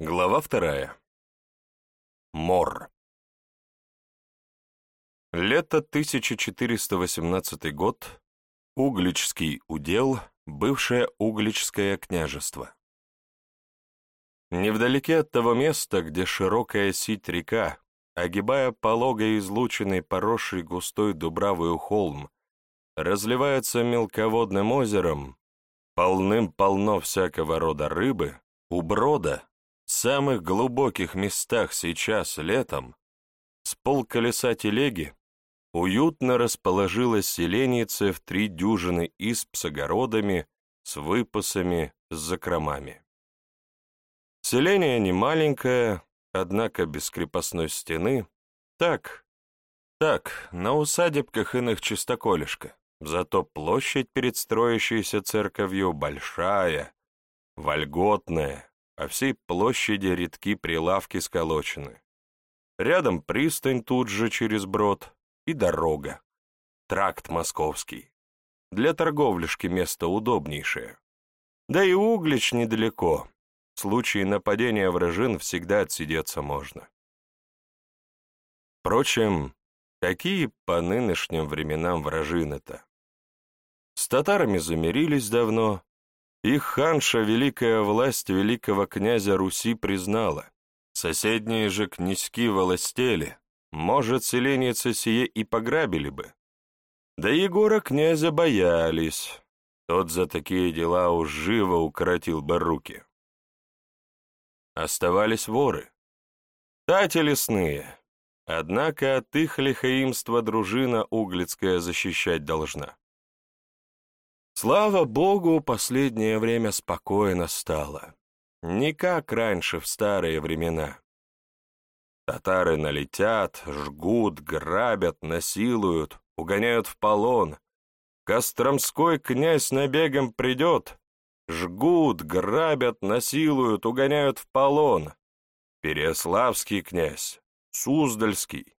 Глава вторая. Мор. Лето 1418 год. Угличский удел, бывшее Угличское княжество. Невдалеке от того места, где широкая сить река, огибая пологой излученный поросший густой дубравою холм, разливается мелководным озером, полным-полно всякого рода рыбы, у брода в самых глубоких местах сейчас, летом, с полколеса телеги, уютно расположилась селеница в три дюжины изб с огородами, с выпасами, с закромами. Селение не маленькое, однако без крепостной стены. Так, так, на усадебках иных чистоколешка. Зато площадь перед строящейся церковью большая, вольготная, по всей площади редки прилавки сколочены. Рядом пристань тут же через брод и дорога. Тракт московский. Для торговляшки место удобнейшее. Да и Углич недалеко. В случае нападения вражин всегда отсидеться можно. Впрочем, какие по нынешним временам вражины-то? С татарами замирились давно, их ханша великая власть великого князя Руси признала. Соседние же князьки волостели, может, селеницы сие и пограбили бы. Да Егора князя боялись, тот за такие дела уж живо укоротил бы руки. Оставались воры. Тати лесные, однако от их лихаимства дружина углицкая защищать должна. Слава богу, последнее время спокойно стало. Не как раньше в старые времена. Татары налетят, жгут, грабят, насилуют, угоняют в полон. Костромской князь набегом придет, жгут, грабят, насилуют, угоняют в полон. Переславский князь, Суздальский.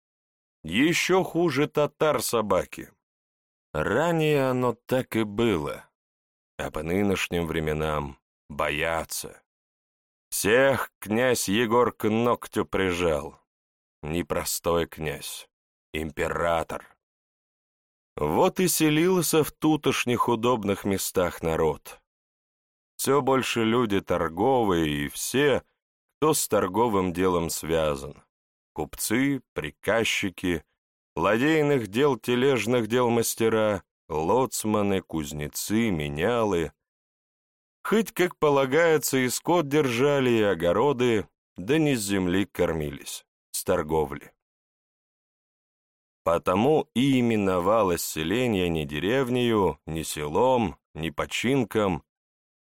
Еще хуже татар собаки. Ранее оно так и было, а по нынешним временам боятся. Всех князь Егор к ногтю прижал. Непростой князь, император. Вот и селился в тутошних удобных местах народ. Все больше люди торговые и все, кто с торговым делом связан. Купцы, приказчики, ладейных дел, тележных дел мастера, лоцманы, кузнецы, менялы. Хоть, как полагается, и скот держали, и огороды, да не с земли кормились, с торговли. Потому и именовалось селение не деревнею, не селом, не починком,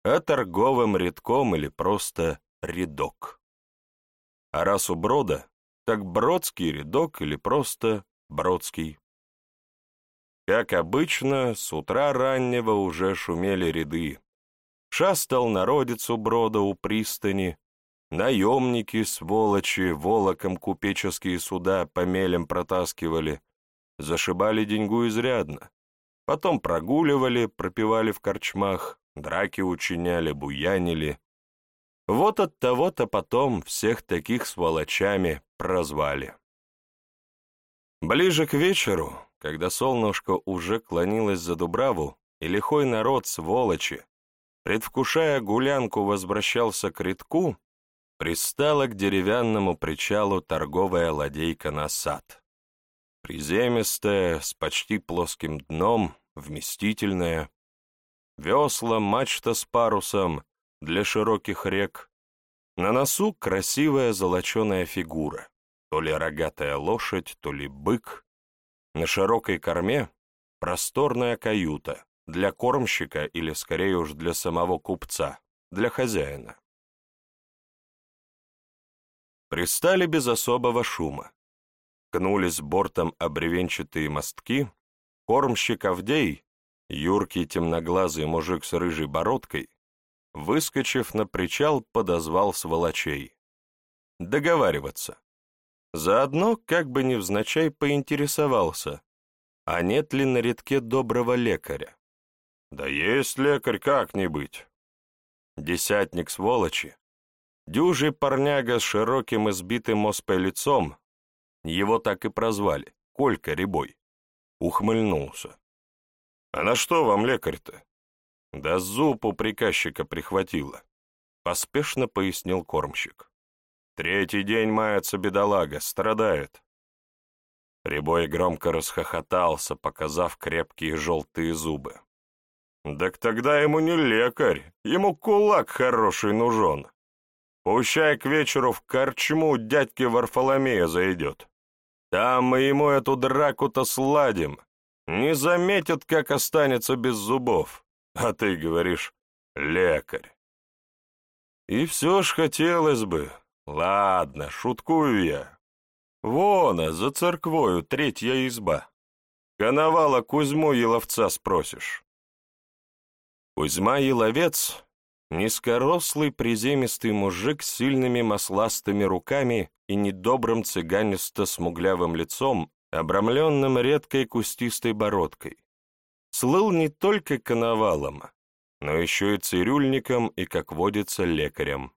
а торговым рядком или просто рядок. А раз у брода, так бродский рядок или просто Бродский. Как обычно, с утра раннего уже шумели ряды. Шастал народец у брода у пристани, наемники, сволочи, волоком купеческие суда по мелям протаскивали, зашибали деньгу изрядно. Потом прогуливали, пропивали в корчмах, драки учиняли, буянили. Вот от того-то потом всех таких сволочами прозвали. Ближе к вечеру, когда солнышко уже клонилось за Дубраву, и лихой народ, сволочи, предвкушая гулянку, возвращался к редку, пристала к деревянному причалу торговая ладейка на сад. Приземистая, с почти плоским дном, вместительная. Весла, мачта с парусом для широких рек. На носу красивая золоченая фигура то ли рогатая лошадь, то ли бык. На широкой корме просторная каюта для кормщика или, скорее уж, для самого купца, для хозяина. Пристали без особого шума. Кнулись бортом обревенчатые мостки, кормщик Авдей, юркий темноглазый мужик с рыжей бородкой, выскочив на причал, подозвал сволочей. Договариваться. Заодно, как бы невзначай, поинтересовался, а нет ли на редке доброго лекаря. Да есть лекарь, как не быть. Десятник сволочи, Дюжий парняга с широким избитым оспой лицом, его так и прозвали, Колька Рябой, ухмыльнулся. «А на что вам лекарь-то?» «Да зуб у приказчика прихватило», — поспешно пояснил кормщик. «Третий день мается бедолага, страдает». Рябой громко расхохотался, показав крепкие желтые зубы. «Так тогда ему не лекарь, ему кулак хороший нужен. Пущай к вечеру в корчму дядьки Варфоломея зайдет. Там мы ему эту драку-то сладим. Не заметит, как останется без зубов. А ты говоришь, лекарь. И все ж хотелось бы. Ладно, шуткую я. Вон, а за церквою третья изба. Коновала Кузьму Еловца спросишь. Кузьма Еловец — низкорослый приземистый мужик с сильными масластыми руками и недобрым цыганисто-смуглявым лицом, обрамленным редкой кустистой бородкой. Слыл не только коновалом, но еще и цирюльником и, как водится, лекарем.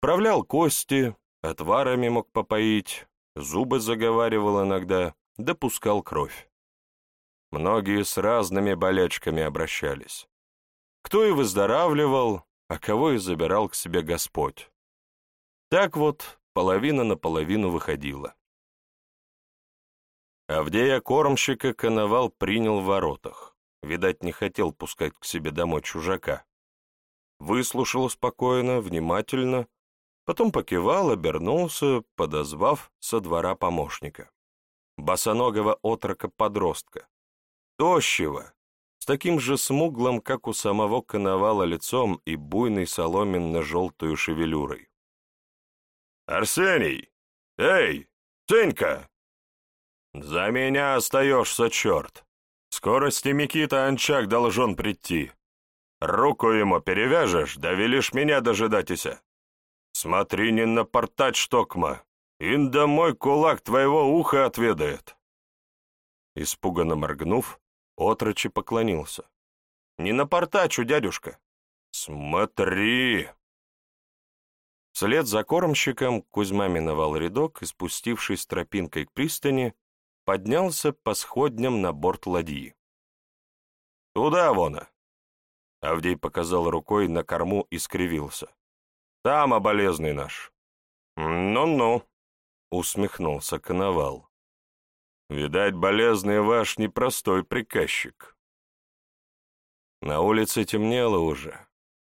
Правлял кости, отварами мог попоить, зубы заговаривал иногда, допускал кровь. Многие с разными болячками обращались. Кто и выздоравливал, а кого и забирал к себе Господь. Так вот, половина на половину выходила. Авдея кормщика коновал принял в воротах. Видать, не хотел пускать к себе домой чужака. Выслушал спокойно, внимательно, потом покивал, обернулся, подозвав со двора помощника. Босоногого отрока-подростка. Тощего, с таким же смуглым, как у самого коновала лицом и буйной соломенно-желтую шевелюрой. «Арсений! Эй, Сенька!» «За меня остаешься, черт! Скорости Микита Анчак должен прийти. Руку ему перевяжешь, да велишь меня дожидайтеся. Смотри, не напортать штокма, инда мой кулак твоего уха отведает». Испуганно моргнув, отрочи поклонился. «Не напортачу, дядюшка!» «Смотри!» Вслед за кормщиком Кузьма миновал рядок и, спустившись тропинкой к пристани, поднялся по сходням на борт ладьи. «Туда, вон!» Авдей показал рукой на корму и скривился. «Там, оболезный наш!» «Ну-ну!» — усмехнулся Коновал. «Видать, болезный ваш непростой приказчик». На улице темнело уже,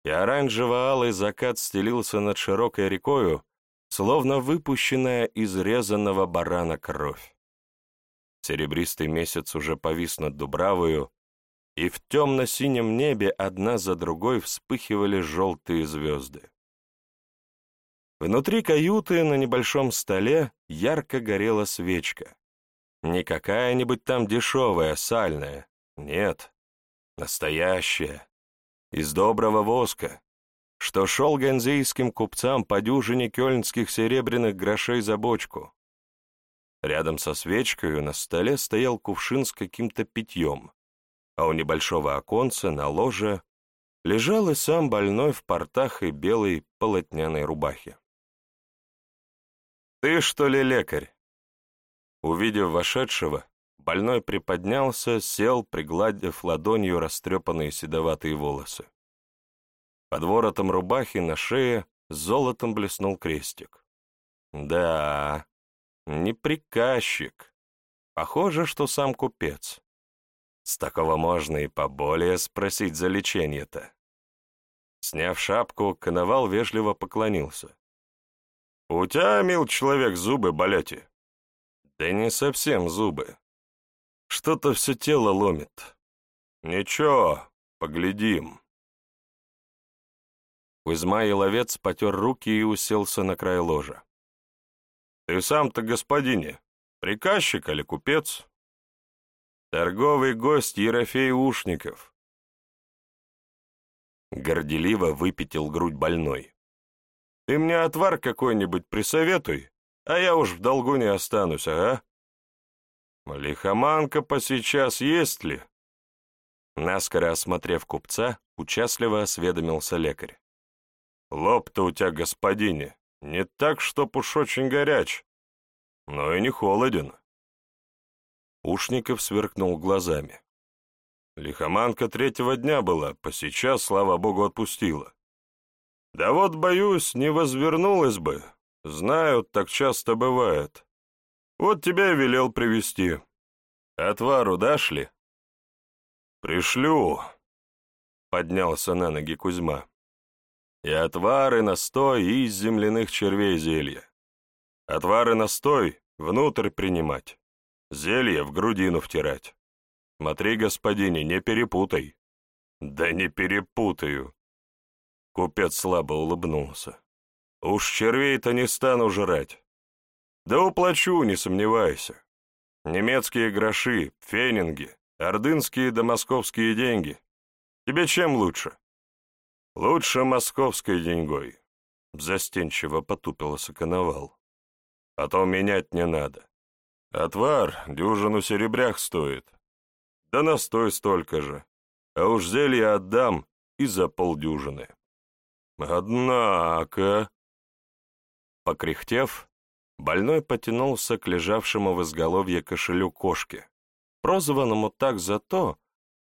и оранжево-алый закат стелился над широкой рекою, словно выпущенная из резаного барана кровь. Серебристый месяц уже повис над Дубравою, и в темно-синем небе одна за другой вспыхивали желтые звезды. Внутри каюты на небольшом столе ярко горела свечка. Не какая-нибудь там дешевая, сальная. Нет, настоящая, из доброго воска, что шел ганзейским купцам по дюжине кёльнских серебряных грошей за бочку. Рядом со свечкой на столе стоял кувшин с каким-то питьем, а у небольшого оконца на ложе лежал и сам больной в портах и белой полотняной рубахе. «Ты, что ли, лекарь?» Увидев вошедшего, больной приподнялся, сел, пригладив ладонью растрепанные седоватые волосы. Под воротом рубахи на шее золотом блеснул крестик. «Да, не приказчик. Похоже, что сам купец. С такого можно и поболее спросить за лечение-то. Сняв шапку, коновал вежливо поклонился. «У тебя, мил человек, зубы болят?» «Да не совсем зубы. Что-то все тело ломит. Ничего, поглядим». Кузьма и ловец потер руки и уселся на край ложа. Ты сам-то, господине, приказчик или купец? Торговый гость Ерофей Ушников. Горделиво выпятил грудь больной. Ты мне отвар какой-нибудь присоветуй, а я уж в долгу не останусь, ага. Лихоманка по сейчас есть ли? Наскоро осмотрев купца, участливо осведомился лекарь. Лоб-то у тебя, господине, не так, чтоб уж очень горяч, но и не холоден. Ушников сверкнул глазами. Лихоманка третьего дня была, по сейчас, слава богу, отпустила. Да вот, боюсь, не возвернулась бы. Знаю, так часто бывает. Вот тебя и велел привести. Отвару дашь ли? Пришлю, — поднялся на ноги Кузьма. И отвар, и настой, и из земляных червей зелья. Отвар и настой внутрь принимать, зелье в грудину втирать. Смотри, господине, не перепутай. Да не перепутаю. Купец слабо улыбнулся. Уж червей-то не стану жрать. Да уплачу, не сомневайся. Немецкие гроши, фенинги, ордынские да московские деньги. Тебе чем лучше? Лучше московской деньгой. Застенчиво потупился коновал. Потом менять не надо. Отвар дюжину серебрях стоит. Да настой столько же. А уж зелье отдам и за полдюжины. Однако... Покряхтев, больной потянулся к лежавшему в изголовье кошелю кошки, прозванному так за то,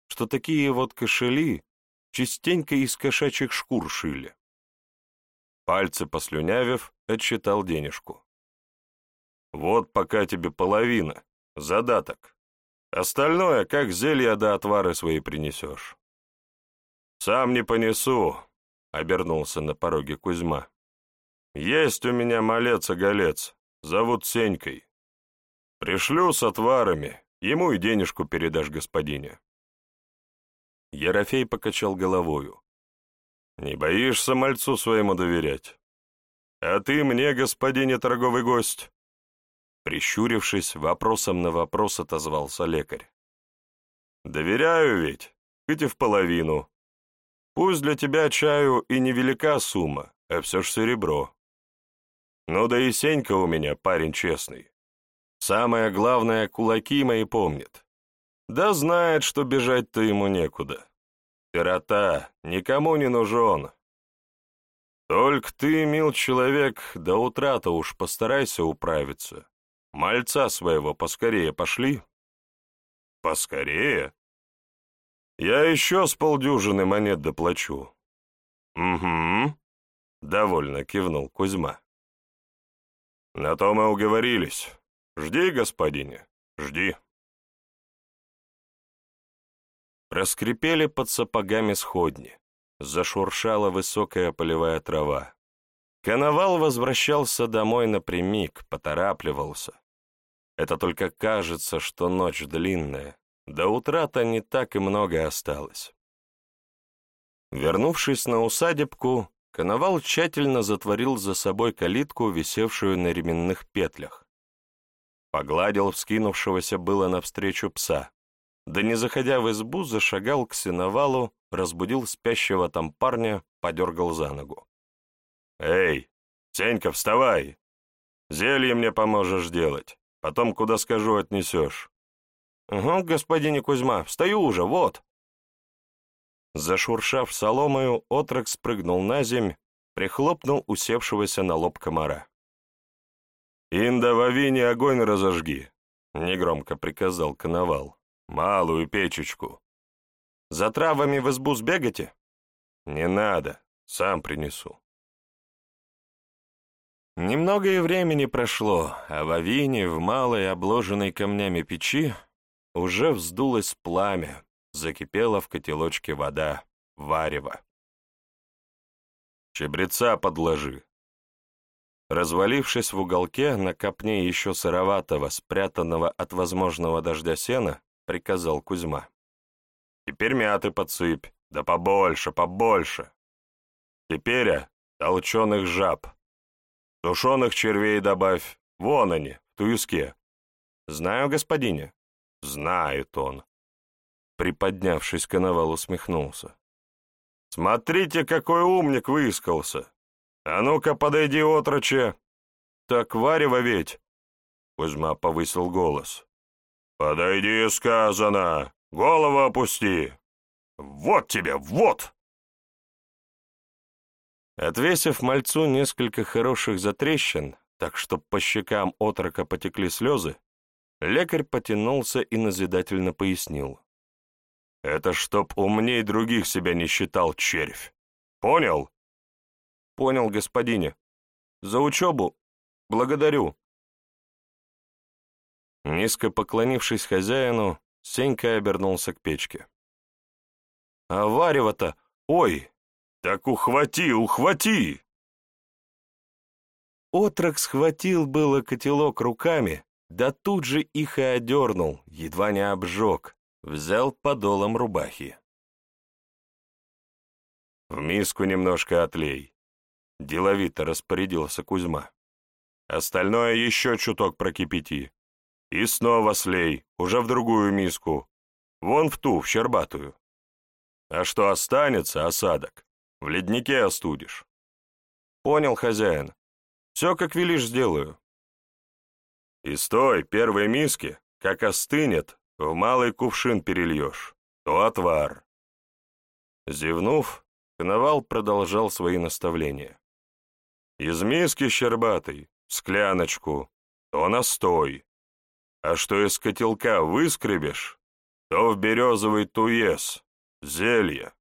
что такие вот кошели частенько из кошачьих шкур шили. Пальцы послюнявив, отсчитал денежку. «Вот пока тебе половина, задаток. Остальное, как зелья да отвары свои принесешь». «Сам не понесу», — обернулся на пороге Кузьма. «Есть у меня малец-оголец, зовут Сенькой. Пришлю с отварами, ему и денежку передашь господине». Ерофей покачал головою. «Не боишься мальцу своему доверять? А ты мне, господине торговый гость?» Прищурившись, вопросом на вопрос отозвался лекарь. «Доверяю ведь, хоть и в половину. Пусть для тебя чаю и невелика сумма, а все ж серебро. Ну да и Сенька у меня парень честный. Самое главное, кулаки мои помнит. Да знает, что бежать-то ему некуда. Сирота, никому не нужен. Только ты, мил человек, до утра-то уж постарайся управиться. Мальца своего поскорее пошли. Поскорее? Я еще с полдюжины монет доплачу. Угу, довольно кивнул Кузьма. На то мы уговорились. Жди, господине, жди. Раскрепели под сапогами сходни. Зашуршала высокая полевая трава. Коновал возвращался домой напрямик, поторапливался. Это только кажется, что ночь длинная. До утра-то не так и много осталось. Вернувшись на усадебку, Коновал тщательно затворил за собой калитку, висевшую на ременных петлях. Погладил вскинувшегося было навстречу пса да не заходя в избу, зашагал к сеновалу, разбудил спящего там парня, подергал за ногу. «Эй, Сенька, вставай! Зелье мне поможешь делать, потом куда скажу отнесешь». «Угу, господине Кузьма, встаю уже, вот!» Зашуршав соломою, отрок спрыгнул на земь, прихлопнул усевшегося на лоб комара. «Инда в авине огонь разожги», — негромко приказал коновал. Малую печечку. За травами в избу сбегайте? Не надо, сам принесу. Немного и времени прошло, а в авине, в малой, обложенной камнями печи, уже вздулось пламя, закипела в котелочке вода, варево. Чебреца подложи. Развалившись в уголке на копне еще сыроватого, спрятанного от возможного дождя сена, — приказал Кузьма. «Теперь мяты подсыпь, да побольше, побольше. Теперь, а, толченых жаб. Тушеных червей добавь, вон они, в туиске. Знаю, господине?» «Знает он». Приподнявшись, коновал усмехнулся. «Смотрите, какой умник выискался! А ну-ка, подойди, отроче!» «Так варево ведь!» Кузьма повысил голос. «Подойди, сказано! Голову опусти! Вот тебе, вот!» Отвесив мальцу несколько хороших затрещин, так что по щекам отрока потекли слезы, лекарь потянулся и назидательно пояснил. «Это чтоб умней других себя не считал червь. Понял?» «Понял, господине. За учебу благодарю». Низко поклонившись хозяину, Сенька обернулся к печке. «А варево-то... Ой! Так ухвати, ухвати!» Отрок схватил было котелок руками, да тут же их и одернул, едва не обжег, взял подолом рубахи. «В миску немножко отлей», — деловито распорядился Кузьма. «Остальное еще чуток прокипяти. И снова слей, уже в другую миску. Вон в ту, в щербатую. А что останется, осадок, в леднике остудишь». «Понял, хозяин. Все, как велишь, сделаю». «И стой, первой миски, как остынет, в малый кувшин перельешь, то отвар». Зевнув, Коновал продолжал свои наставления. «Из миски щербатой, скляночку, то настой, а что из котелка выскребешь, то в березовый туес, зелье.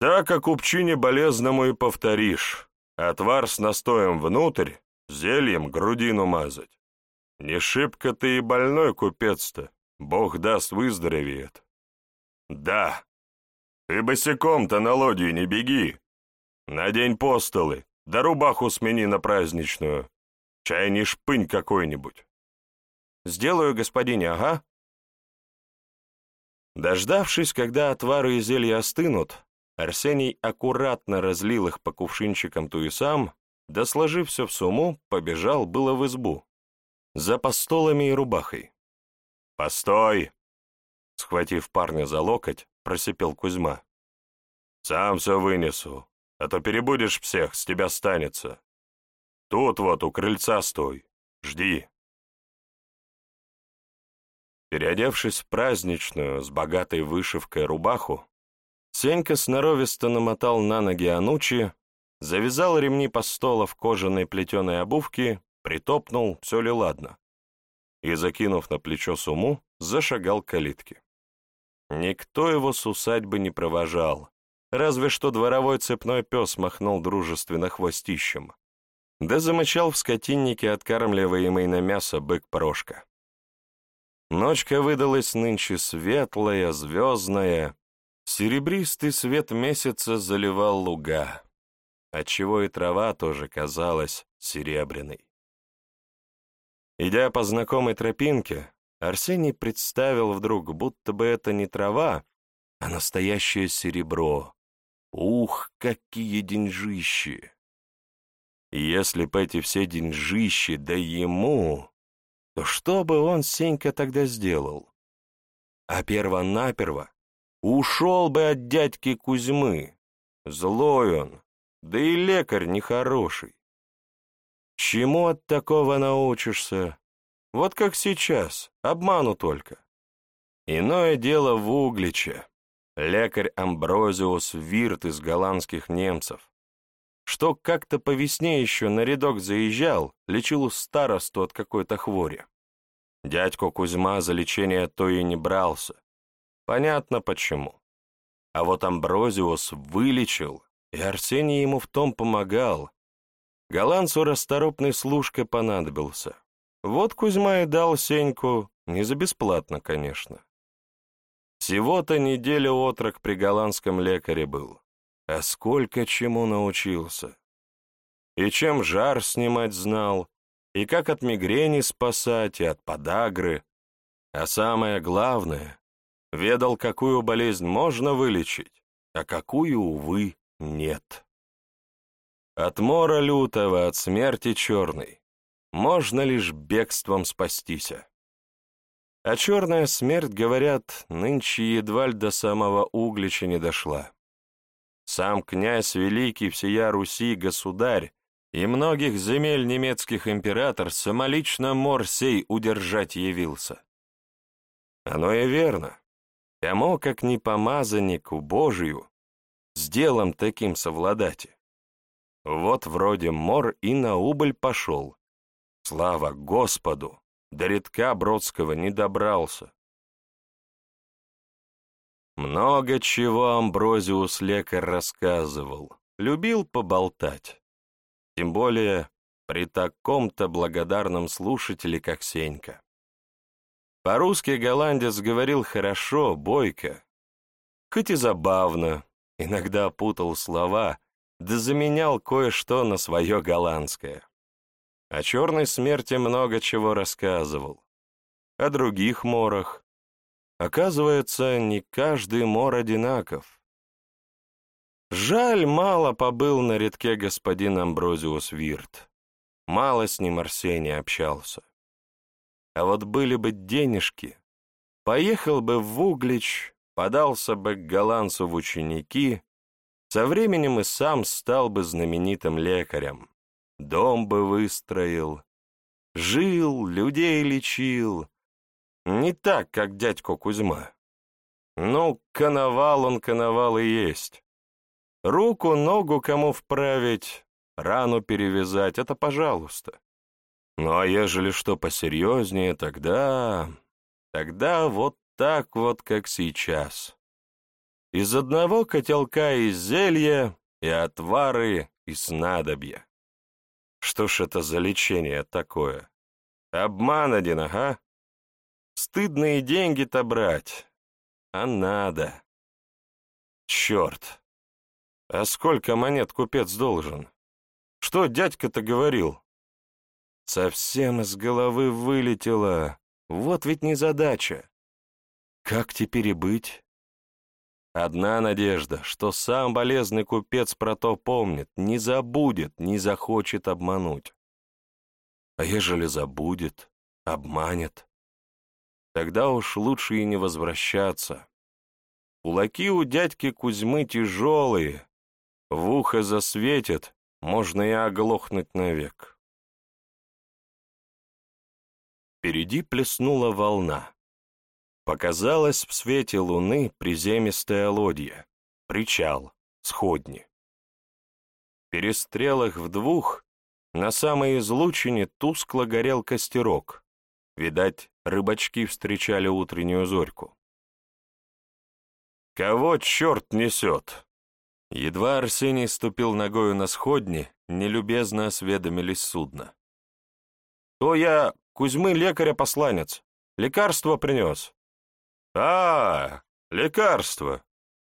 Так, как купчине болезному и повторишь, отвар с настоем внутрь, зельем грудину мазать. Не шибко ты и больной купец-то, бог даст выздоровеет. Да, ты босиком-то на лодью не беги. Надень постолы, да рубаху смени на праздничную. Чай не шпынь какой-нибудь. Сделаю, господине, ага. Дождавшись, когда отвары и зелья остынут, Арсений аккуратно разлил их по кувшинчикам туесам, да, сложив все в сумму, побежал было в избу, за постолами и рубахой. «Постой!» Схватив парня за локоть, просипел Кузьма. «Сам все вынесу, а то перебудешь всех, с тебя станется. Тут вот у крыльца стой, жди». Переодевшись в праздничную, с богатой вышивкой рубаху, Сенька сноровисто намотал на ноги Анучи, завязал ремни постола в кожаной плетеной обувке, притопнул, все ли ладно, и, закинув на плечо суму, зашагал к калитке. Никто его с усадьбы не провожал, разве что дворовой цепной пес махнул дружественно хвостищем, да замычал в скотиннике откармливаемый на мясо бык-прошка. Ночка выдалась нынче светлая, звездная, серебристый свет месяца заливал луга, отчего и трава тоже казалась серебряной. Идя по знакомой тропинке, Арсений представил вдруг, будто бы это не трава, а настоящее серебро. Ух, какие деньжищи! Если бы эти все деньжищи, да ему, то что бы он, Сенька, тогда сделал? А перво-наперво ушел бы от дядьки Кузьмы. Злой он, да и лекарь нехороший. Чему от такого научишься? Вот как сейчас, обману только. Иное дело в Угличе. Лекарь Амброзиус Вирт из голландских немцев, что как-то по весне еще на рядок заезжал, лечил старосту от какой-то хвори. Дядько Кузьма за лечение то и не брался. Понятно почему. А вот Амброзиус вылечил, и Арсений ему в том помогал. Голландцу расторопный служка понадобился. Вот Кузьма и дал Сеньку, не за бесплатно, конечно. Всего-то неделю отрок при голландском лекаре был, а сколько чему научился. И чем жар снимать знал, и как от мигрени спасать, и от подагры. А самое главное, ведал, какую болезнь можно вылечить, а какую, увы, нет. От мора лютого, от смерти черной можно лишь бегством спастися. А черная смерть, говорят, нынче едва ли до самого Углича не дошла. Сам князь Великий всея Руси государь и многих земель немецких император самолично мор сей удержать явился. Оно и верно. Кому, как не помазаннику Божию, с делом таким совладать. Вот вроде мор и на убыль пошел. Слава Господу, до редка Бродского не добрался. Много чего Амброзиус лекарь рассказывал, любил поболтать. Тем более при таком-то благодарном слушателе, как Сенька. По-русски голландец говорил хорошо, бойко, хоть и забавно, иногда путал слова, да заменял кое-что на свое голландское. О черной смерти много чего рассказывал. О других морах. Оказывается, не каждый мор одинаков. Жаль, мало побыл на редке господин Амброзиус Вирт. Мало с ним Арсений общался. А вот были бы денежки, поехал бы в Углич, подался бы к голландцу в ученики, со временем и сам стал бы знаменитым лекарем, дом бы выстроил, жил, людей лечил. Не так, как дядько Кузьма. Ну, коновал он коновал и есть. Руку, ногу кому вправить, рану перевязать — это пожалуйста. Ну а ежели что посерьезнее, тогда... Тогда вот так вот, как сейчас. Из одного котелка и зелья, и отвары, и снадобья. Что ж это за лечение такое? Обман один, ага. Стыдные деньги-то брать. А надо. Черт. А сколько монет купец должен? Что дядька-то говорил? Совсем из головы вылетело. Вот ведь незадача. Как теперь и быть? Одна надежда, что сам болезный купец про то помнит, не забудет, не захочет обмануть. А ежели забудет, обманет, тогда уж лучше и не возвращаться. Кулаки у дядьки Кузьмы тяжелые, в ухо засветит, можно и оглохнуть навек. Впереди плеснула волна. Показалась в свете луны приземистая лодья, причал, сходни. В перестрелах в двух на самой излучине тускло горел костерок. Видать, рыбачки встречали утреннюю зорьку. «Кого черт несет?» Едва Арсений ступил ногою на сходни, нелюбезно осведомились судно. «То я Кузьмы лекаря посланец. Лекарство принес». «А, лекарство.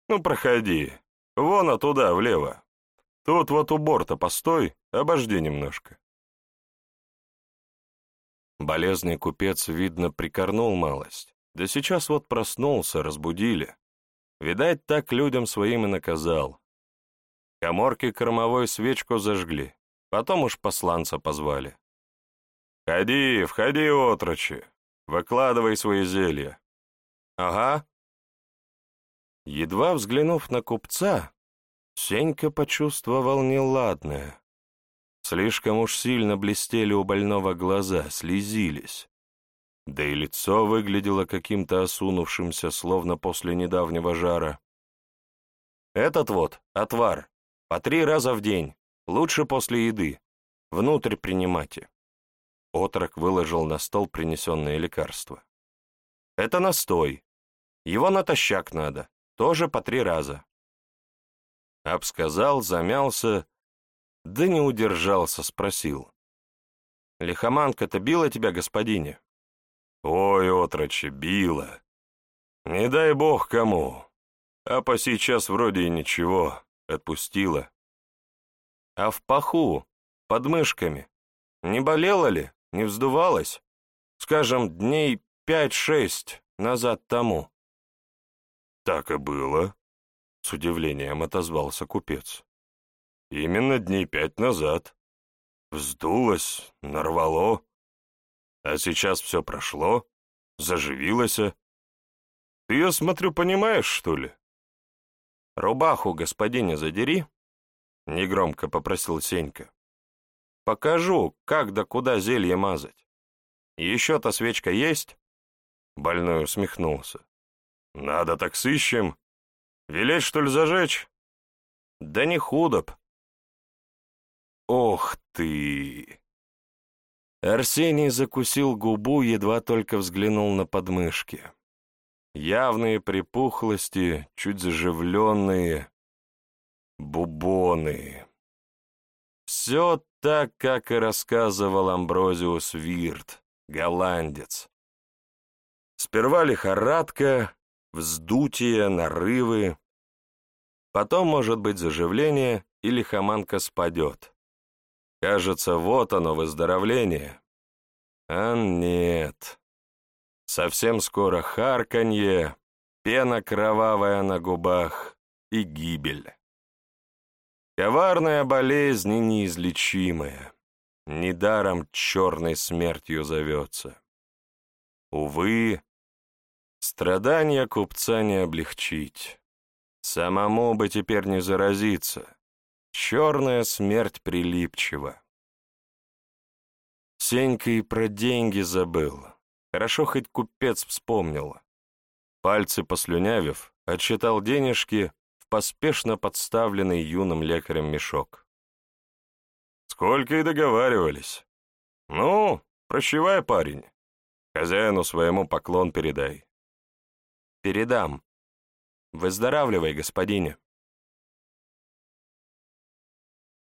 Ну, проходи. Вон оттуда, влево. Тут вот у борта постой, обожди немножко». Болезный купец, видно, прикорнул малость. Да сейчас вот проснулся, разбудили. Видать, так людям своим и наказал. Коморки кормовой свечку зажгли, потом уж посланца позвали. «Входи, входи, отрочи! Выкладывай свои зелья!» «Ага». Едва взглянув на купца, Сенька почувствовал неладное. Слишком уж сильно блестели у больного глаза, слезились. Да и лицо выглядело каким-то осунувшимся, словно после недавнего жара. «Этот вот, отвар, по три раза в день, лучше после еды. Внутрь принимайте». Отрок выложил на стол принесенные лекарства. «Это настой. Его натощак надо. Тоже по три раза». Обсказал, замялся, да не удержался, спросил. «Лихоманка-то била тебя, господине?» «Ой, отрочи, била. Не дай бог кому. А по сейчас вроде и ничего, отпустила». «А в паху, под мышками, не болела ли?» не вздувалась, скажем, дней пять-шесть назад тому. Так и было, с удивлением отозвался купец. Именно дней пять назад. Вздулось, нарвало. А сейчас все прошло, заживилось. Ты, я смотрю, понимаешь, что ли? Рубаху, господине, задери, — негромко попросил Сенька. Покажу, как да куда зелье мазать. Еще-то свечка есть?» Больной усмехнулся. «Надо так сыщем. Велеть, что ли, зажечь? Да не худо. Ох ты! Арсений закусил губу, едва только взглянул на подмышки. Явные припухлости, чуть заживленные, бубоны. Все так, как и рассказывал Амброзиус Вирт, голландец. Сперва лихорадка, вздутие, нарывы. Потом, может быть, заживление, и лихоманка спадет. Кажется, вот оно, выздоровление. А нет. Совсем скоро харканье, пена кровавая на губах и гибель. Коварная болезнь и неизлечимая. Недаром черной смертью зовется. Увы, страдания купца не облегчить. Самому бы теперь не заразиться. Черная смерть прилипчива. Сенька и про деньги забыл. Хорошо хоть купец вспомнил. Пальцы послюнявив, отсчитал денежки в поспешно подставленный юным лекарем мешок. Сколько и договаривались. Ну, прощевай, парень. Хозяину своему поклон передай. Передам. Выздоравливай, господине.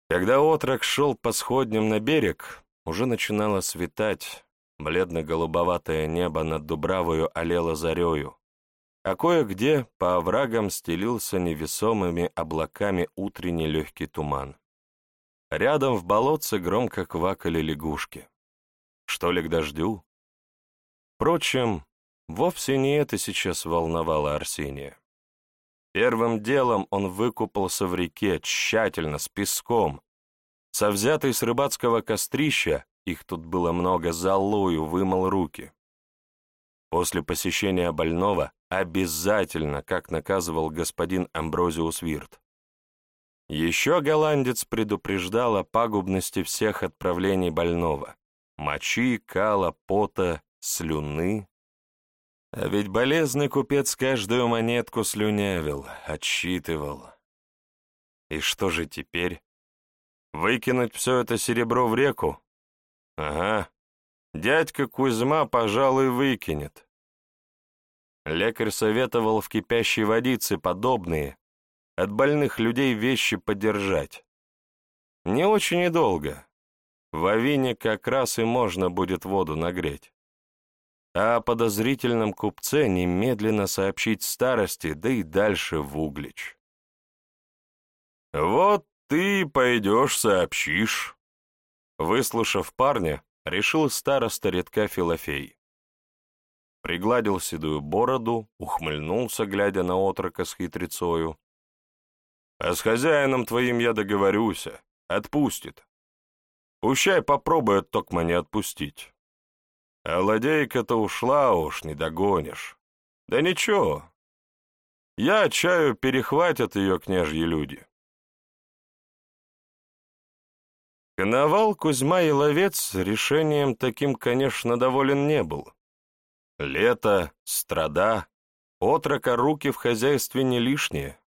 Когда отрок шел по сходням на берег, уже начинало светать, бледно-голубоватое небо над Дубравою олело зарею, а кое-где по оврагам стелился невесомыми облаками утренний легкий туман. Рядом в болотце громко квакали лягушки. Что ли к дождю? Впрочем, вовсе не это сейчас волновало Арсения. Первым делом он выкупался в реке тщательно, с песком. Со взятой с рыбацкого кострища, их тут было много, залою вымыл руки. После посещения больного обязательно, как наказывал господин Амброзиус Вирт. Еще голландец предупреждал о пагубности всех отправлений больного. Мочи, кала, пота, слюны, а ведь болезный купец каждую монетку слюнявил, отсчитывал. И что же теперь? Выкинуть все это серебро в реку? Ага, дядька Кузьма, пожалуй, выкинет. Лекарь советовал в кипящей водице подобные, от больных людей вещи подержать. Не очень и долго. В авине как раз и можно будет воду нагреть а о подозрительном купце немедленно сообщить старости, да и дальше в Углич. «Вот ты пойдешь сообщишь», — выслушав парня, решил староста редка Филофей. Пригладил седую бороду, ухмыльнулся, глядя на отрока с хитрецою. «А с хозяином твоим я договорюсь, отпустит. Пущай попробует токма не отпустить». А ладейка-то ушла уж, не догонишь. Да ничего. Я чаю перехватят ее княжьи люди. Коновал Кузьма и Ловец решением таким, конечно, доволен не был. Лето, страда, отрока руки в хозяйстве не лишние.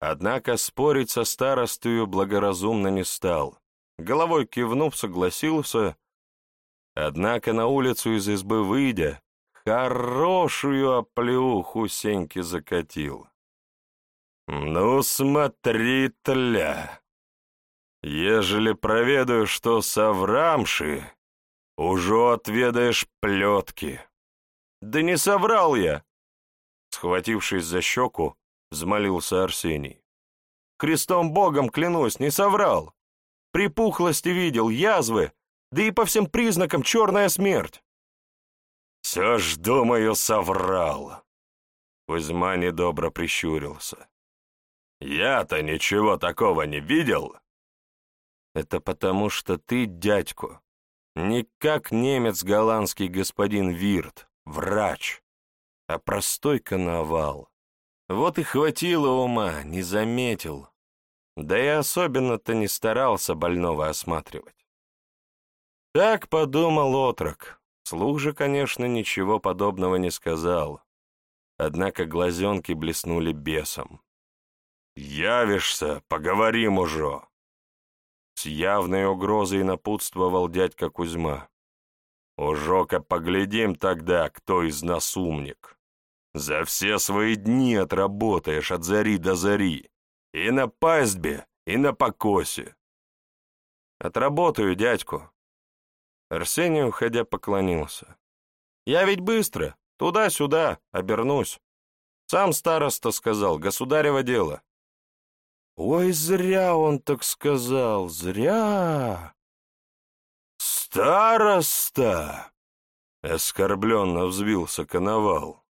Однако спорить со старостою благоразумно не стал. Головой кивнув, согласился, Однако на улицу из избы выйдя, хорошую оплеуху Сеньки закатил. «Ну смотри, тля! Ежели проведаю, что соврамши, уже отведаешь плетки». «Да не соврал я!» Схватившись за щеку, взмолился Арсений. «Христом Богом клянусь, не соврал! Припухлости видел, язвы, да и по всем признакам черная смерть. Все ж, думаю, соврал. Кузьма недобро прищурился. Я-то ничего такого не видел. Это потому, что ты, дядьку, не как немец голландский господин Вирт, врач, а простой коновал. Вот и хватило ума, не заметил. Да и особенно-то не старался больного осматривать. Так подумал отрок. Слух же, конечно, ничего подобного не сказал. Однако глазенки блеснули бесом. «Явишься, поговорим уже!» С явной угрозой напутствовал дядька Кузьма. «Ужо-ка поглядим тогда, кто из нас умник. За все свои дни отработаешь от зари до зари, и на пастьбе, и на покосе». «Отработаю, дядьку». Арсений, уходя, поклонился. «Я ведь быстро, туда-сюда, обернусь. Сам староста сказал, государево дело». «Ой, зря он так сказал, зря!» «Староста!» — оскорбленно взвился коновал.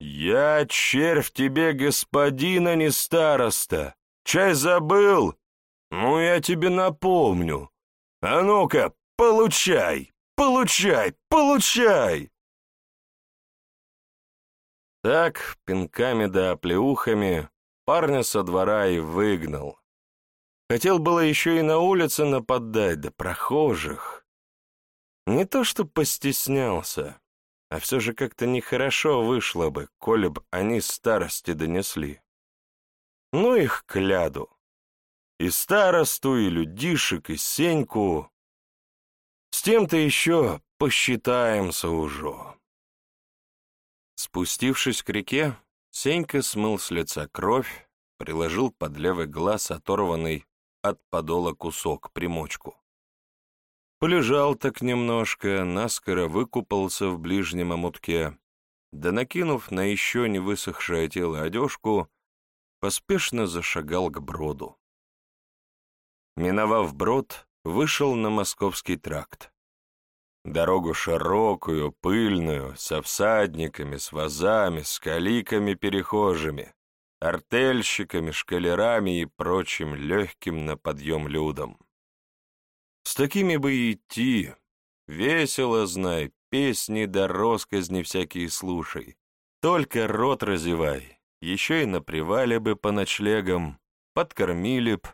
«Я, червь, тебе господина не староста! Чай забыл? Ну, я тебе напомню. А ну-ка, получай, получай, получай!» Так, пинками да оплеухами, парня со двора и выгнал. Хотел было еще и на улице нападать, да прохожих. Не то что постеснялся, а все же как-то нехорошо вышло бы, коли б они старости донесли. Ну их кляду. И старосту, и людишек, и Сеньку. Тем-то еще посчитаемся уже. Спустившись к реке, Сенька смыл с лица кровь, приложил под левый глаз оторванный от подола кусок, примочку. Полежал так немножко, наскоро выкупался в ближнем омутке, да, накинув на еще не высохшее тело одежку, поспешно зашагал к броду. Миновав брод, вышел на московский тракт. Дорогу широкую, пыльную, со всадниками, с вазами, с каликами-перехожими, артельщиками, шкалерами и прочим легким на подъем людом. С такими бы идти, весело, знай, песни да росказни всякие слушай, только рот разевай, еще и на привале бы по ночлегам, подкормили б,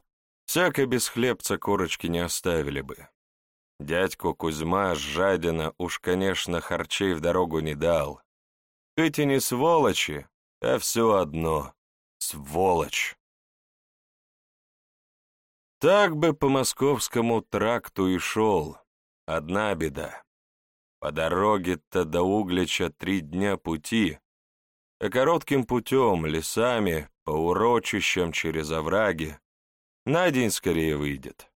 всяко без хлебца корочки не оставили бы. Дядьку Кузьма жадина уж, конечно, харчей в дорогу не дал. Хоть и не сволочи, а все одно — сволочь. Так бы по московскому тракту и шел. Одна беда. По дороге-то до Углича три дня пути, а коротким путем, лесами, по урочищам через овраги, на день скорее выйдет.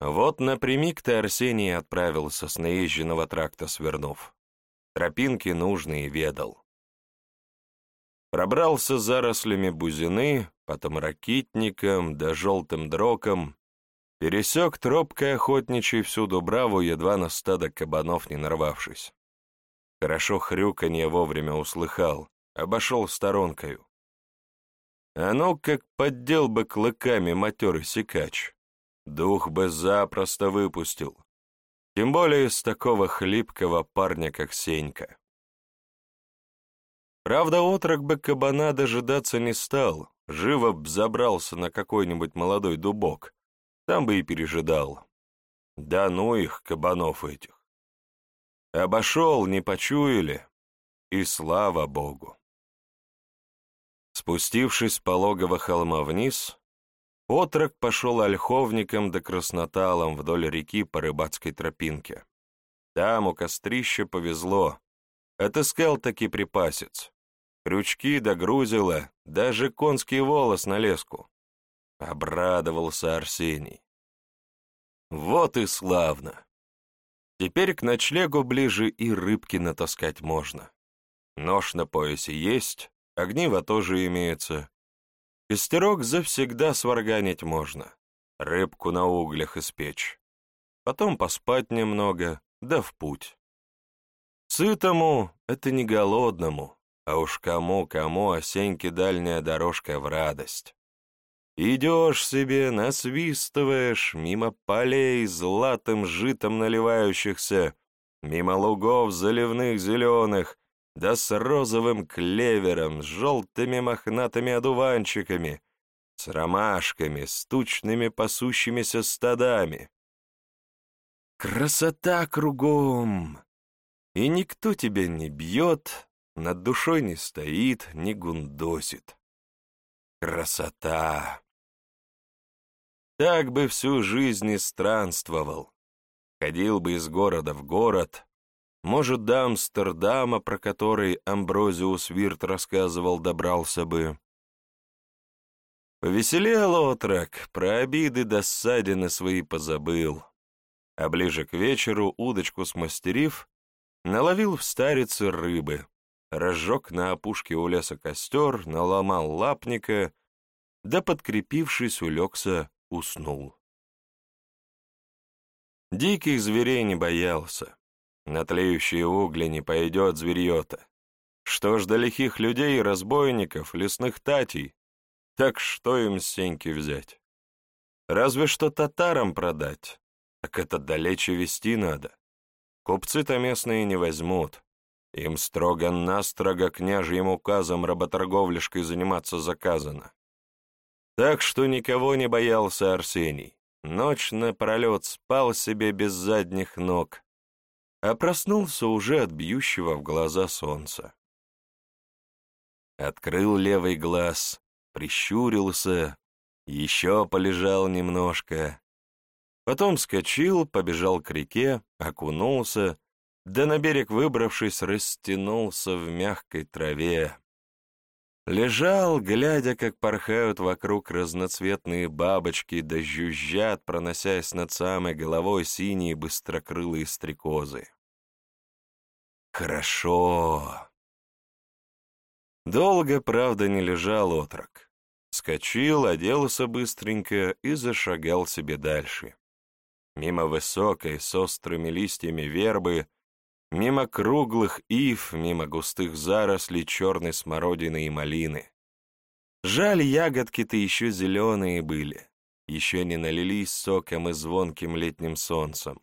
Вот напрямик-то Арсений отправился с наезженного тракта свернув. Тропинки нужные ведал. Пробрался зарослями бузины, потом ракитником да желтым дроком, пересек тропкой охотничий всю Дубраву, едва на стадо кабанов не нарвавшись. Хорошо хрюканье вовремя услыхал, обошел сторонкою. А ну, как поддел бы клыками матерый сикач. Дух бы запросто выпустил. Тем более из такого хлипкого парня, как Сенька. Правда, отрок бы кабана дожидаться не стал, живо б забрался на какой-нибудь молодой дубок, там бы и пережидал. Да ну их, кабанов этих. Обошел, не почуяли, и слава богу. Спустившись с пологого холма вниз, Отрок пошел ольховником да красноталом вдоль реки по рыбацкой тропинке. Там у кострища повезло. Отыскал таки припасец. Крючки догрузило, даже конский волос на леску. Обрадовался Арсений. Вот и славно. Теперь к ночлегу ближе и рыбки натаскать можно. Нож на поясе есть, огниво тоже имеется. Костерок завсегда сварганить можно, рыбку на углях испечь. Потом поспать немного, да в путь. Сытому — это не голодному, а уж кому-кому осеньки дальняя дорожка в радость. Идешь себе, насвистываешь, мимо полей златым житом наливающихся, мимо лугов заливных зеленых, да с розовым клевером, с желтыми мохнатыми одуванчиками, с ромашками, с тучными пасущимися стадами. Красота кругом! И никто тебя не бьет, над душой не стоит, не гундосит. Красота! Так бы всю жизнь и странствовал. Ходил бы из города в город, может, до Амстердама, про который Амброзиус Вирт рассказывал, добрался бы. Повеселел отрок, про обиды до ссадины свои позабыл. А ближе к вечеру, удочку смастерив, наловил в старице рыбы, разжег на опушке у леса костер, наломал лапника, да, подкрепившись, улегся, уснул. Диких зверей не боялся. На тлеющие угли не пойдет зверье-то. Что ж до лихих людей, разбойников, лесных татей, так что им с сеньки взять? Разве что татарам продать, так это далече вести надо. Купцы-то местные не возьмут. Им строго-настрого княжьим указом работорговляшкой заниматься заказано. Так что никого не боялся Арсений. Ночь напролет спал себе без задних ног, а проснулся уже от бьющего в глаза солнца. Открыл левый глаз, прищурился, еще полежал немножко. Потом вскочил, побежал к реке, окунулся, да на берег выбравшись, растянулся в мягкой траве. Лежал, глядя, как порхают вокруг разноцветные бабочки, да жужжат, проносясь над самой головой синие быстрокрылые стрекозы. Хорошо. Долго, правда, не лежал отрок. Скочил, оделся быстренько и зашагал себе дальше. Мимо высокой, с острыми листьями вербы, Мимо круглых ив, мимо густых зарослей черной смородины и малины. Жаль, ягодки-то еще зеленые были, еще не налились соком и звонким летним солнцем.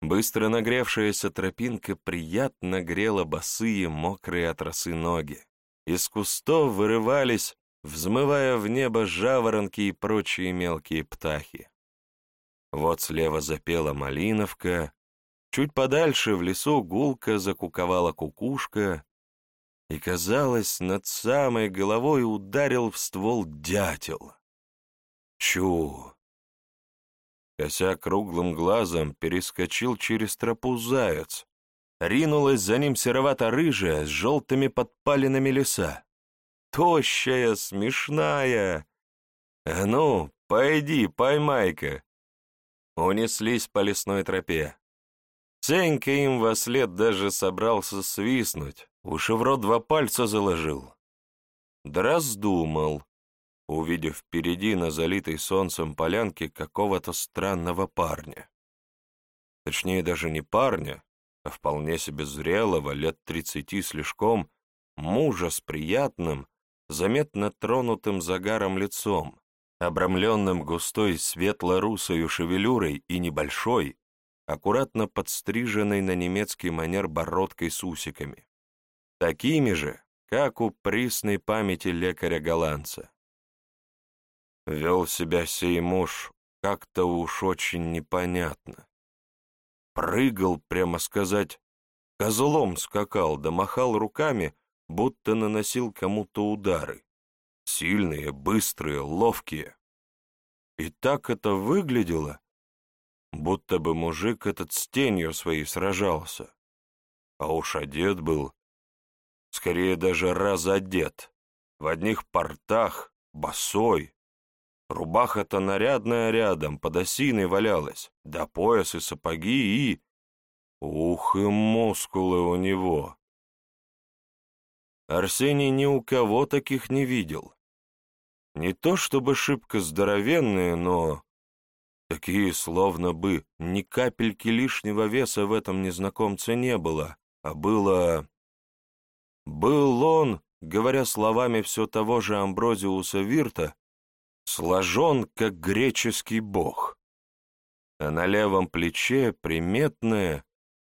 Быстро нагревшаяся тропинка приятно грела босые, мокрые от росы ноги. Из кустов вырывались, взмывая в небо жаворонки и прочие мелкие птахи. Вот слева запела малиновка, Чуть подальше в лесу гулко закуковала кукушка, и, казалось, над самой головой ударил в ствол дятел. Чу! Кося круглым глазом перескочил через тропу заяц. Ринулась за ним серовато-рыжая с желтыми подпалинами леса. Тощая, смешная. «А ну, пойди, поймай-ка!» Унеслись по лесной тропе. Сенька им во след даже собрался свистнуть, уж и в рот два пальца заложил. Да раздумал, увидев впереди на залитой солнцем полянке какого-то странного парня. Точнее, даже не парня, а вполне себе зрелого, лет тридцати слишком, мужа с приятным, заметно тронутым загаром лицом, обрамленным густой светло-русою шевелюрой и небольшой, аккуратно подстриженной на немецкий манер бородкой с усиками. Такими же, как у присной памяти лекаря-голландца. Вел себя сей муж как-то уж очень непонятно. Прыгал, прямо сказать, козлом скакал, да махал руками, будто наносил кому-то удары. Сильные, быстрые, ловкие. И так это выглядело, будто бы мужик этот с тенью своей сражался. А уж одет был, скорее даже разодет, в одних портах, босой. Рубаха-то нарядная рядом, под осиной валялась, да пояс и сапоги и... Ух, и мускулы у него! Арсений ни у кого таких не видел. Не то чтобы шибко здоровенные, но Такие словно бы ни капельки лишнего веса в этом незнакомце не было, а было... Был он, говоря словами все того же Амброзиуса Вирта, сложен, как греческий бог. А на левом плече приметная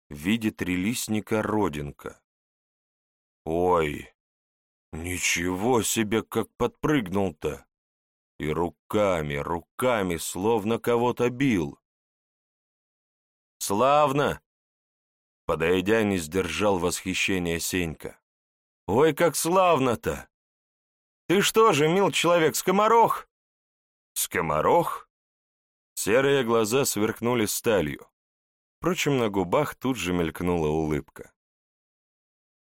в виде трилистника родинка. Ой, ничего себе, как подпрыгнул-то! И руками, руками, словно кого-то бил. «Славно!» Подойдя, не сдержал восхищения Сенька. «Ой, как славно-то! Ты что же, мил человек, скоморох?» «Скоморох?» Серые глаза сверкнули сталью. Впрочем, на губах тут же мелькнула улыбка.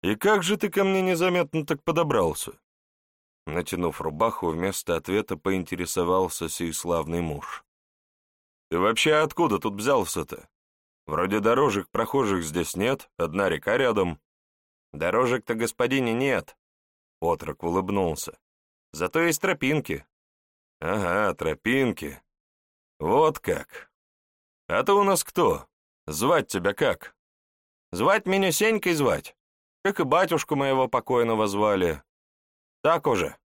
«И как же ты ко мне незаметно так подобрался?» Натянув рубаху, вместо ответа поинтересовался сей славный муж. «Ты вообще откуда тут взялся-то? Вроде дорожек прохожих здесь нет, одна река рядом». «Дорожек-то, господине, нет», — отрок улыбнулся. «Зато есть тропинки». «Ага, тропинки. Вот как. А ты у нас кто? Звать тебя как?» «Звать меня Сенькой звать, как и батюшку моего покойного звали. Так уже».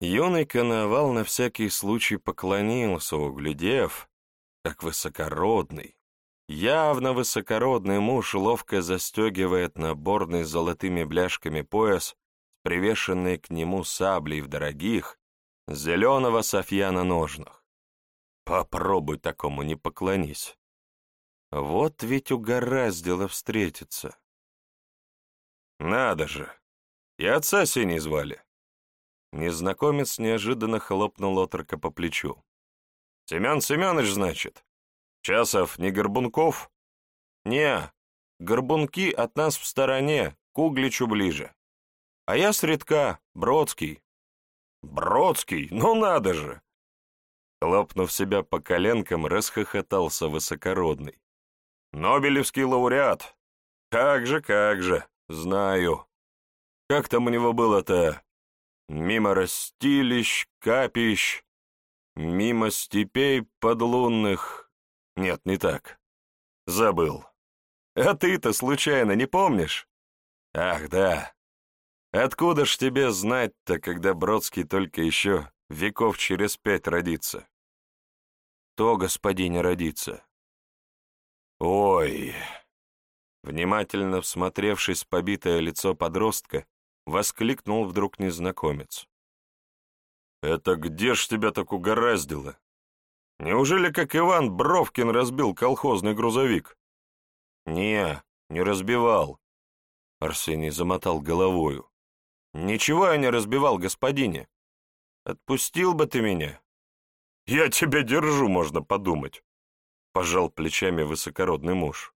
Юный коновал на всякий случай поклонился, углядев, как высокородный, явно высокородный муж ловко застегивает наборный с золотыми бляшками пояс, привешенный к нему саблей в дорогих, зеленого софья на ножнах. Попробуй такому не поклонись. Вот ведь угораздило встретиться. Надо же, и отца Синей звали. Незнакомец неожиданно хлопнул отрока по плечу. «Семен Семенович, значит? Часов не Горбунков?» «Не, Горбунки от нас в стороне, к Угличу ближе. А я с редка, Бродский». «Бродский? Ну надо же!» Хлопнув себя по коленкам, расхохотался высокородный. «Нобелевский лауреат! Как же, как же, знаю. Как там у него было-то? Мимо растилищ, капищ, мимо степей подлунных... Нет, не так. Забыл. А ты-то случайно не помнишь? Ах, да. Откуда ж тебе знать-то, когда Бродский только еще веков через пять родится? То, господине, родится. Ой... Внимательно всмотревшись в побитое лицо подростка, воскликнул вдруг незнакомец. «Это где ж тебя так угораздило? Неужели, как Иван Бровкин, разбил колхозный грузовик?» «Не, не разбивал», — Арсений замотал головою. «Ничего я не разбивал, господине. Отпустил бы ты меня». «Я тебя держу, можно подумать», — пожал плечами высокородный муж.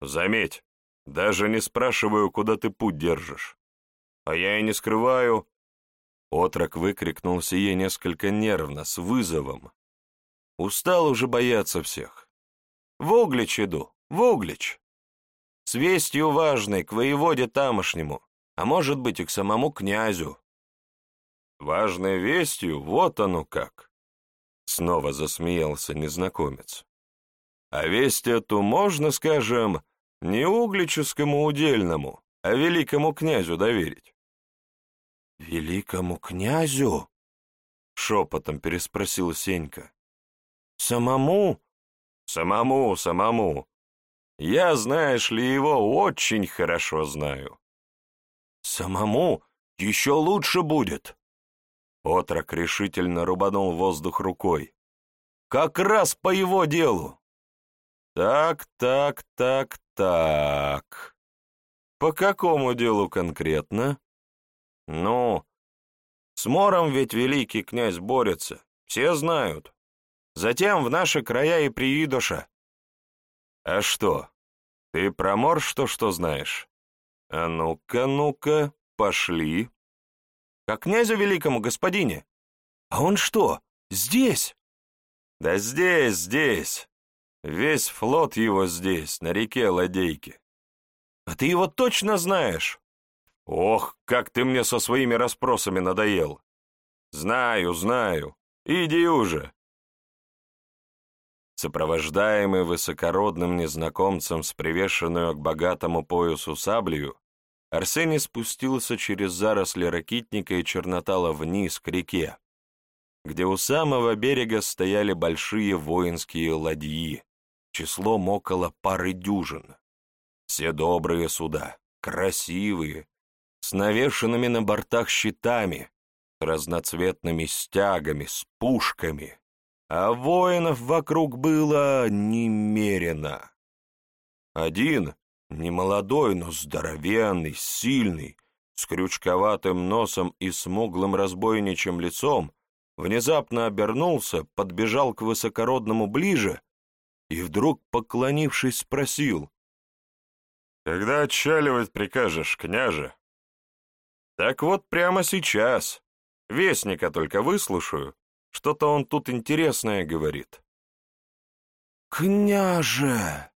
«Заметь, даже не спрашиваю, куда ты путь держишь. А я и не скрываю». Отрок выкрикнул сие несколько нервно, с вызовом. Устал уже бояться всех. «В Углич иду, в Углич. С вестью важной, к воеводе тамошнему, а может быть и к самому князю». «Важной вестью? Вот оно как!» Снова засмеялся незнакомец. «А весть эту можно, скажем, не углическому удельному, а великому князю доверить?» «Великому князю?» — шепотом переспросил Сенька. «Самому?» «Самому, самому. Я, знаешь ли, его очень хорошо знаю». «Самому еще лучше будет!» Отрок решительно рубанул воздух рукой. «Как раз по его делу!» «Так, так, так, так...» «По какому делу конкретно?» Ну, с Мором ведь великий князь борется, все знают. Затем в наши края и приидуша. А что, ты про Мор что-что знаешь? А ну-ка, ну-ка, пошли. Как князю великому, господине. А он что, здесь? Да здесь, здесь. Весь флот его здесь, на реке Ладейки. А ты его точно знаешь? «Ох, как ты мне со своими расспросами надоел!» «Знаю, знаю. Иди уже!» Сопровождаемый высокородным незнакомцем с привешенную к богатому поясу саблею, Арсений спустился через заросли ракитника и чернотала вниз к реке, где у самого берега стояли большие воинские ладьи, числом около пары дюжин. Все добрые суда, красивые, с навешенными на бортах щитами, разноцветными стягами, с пушками, а воинов вокруг было немерено. Один, немолодой, но здоровенный, сильный, с крючковатым носом и смуглым разбойничьим лицом, внезапно обернулся, подбежал к высокородному ближе и вдруг, поклонившись, спросил. «Когда отчаливать прикажешь, княже?» «Так вот прямо сейчас. Вестника только выслушаю. Что-то он тут интересное говорит». «Княже!»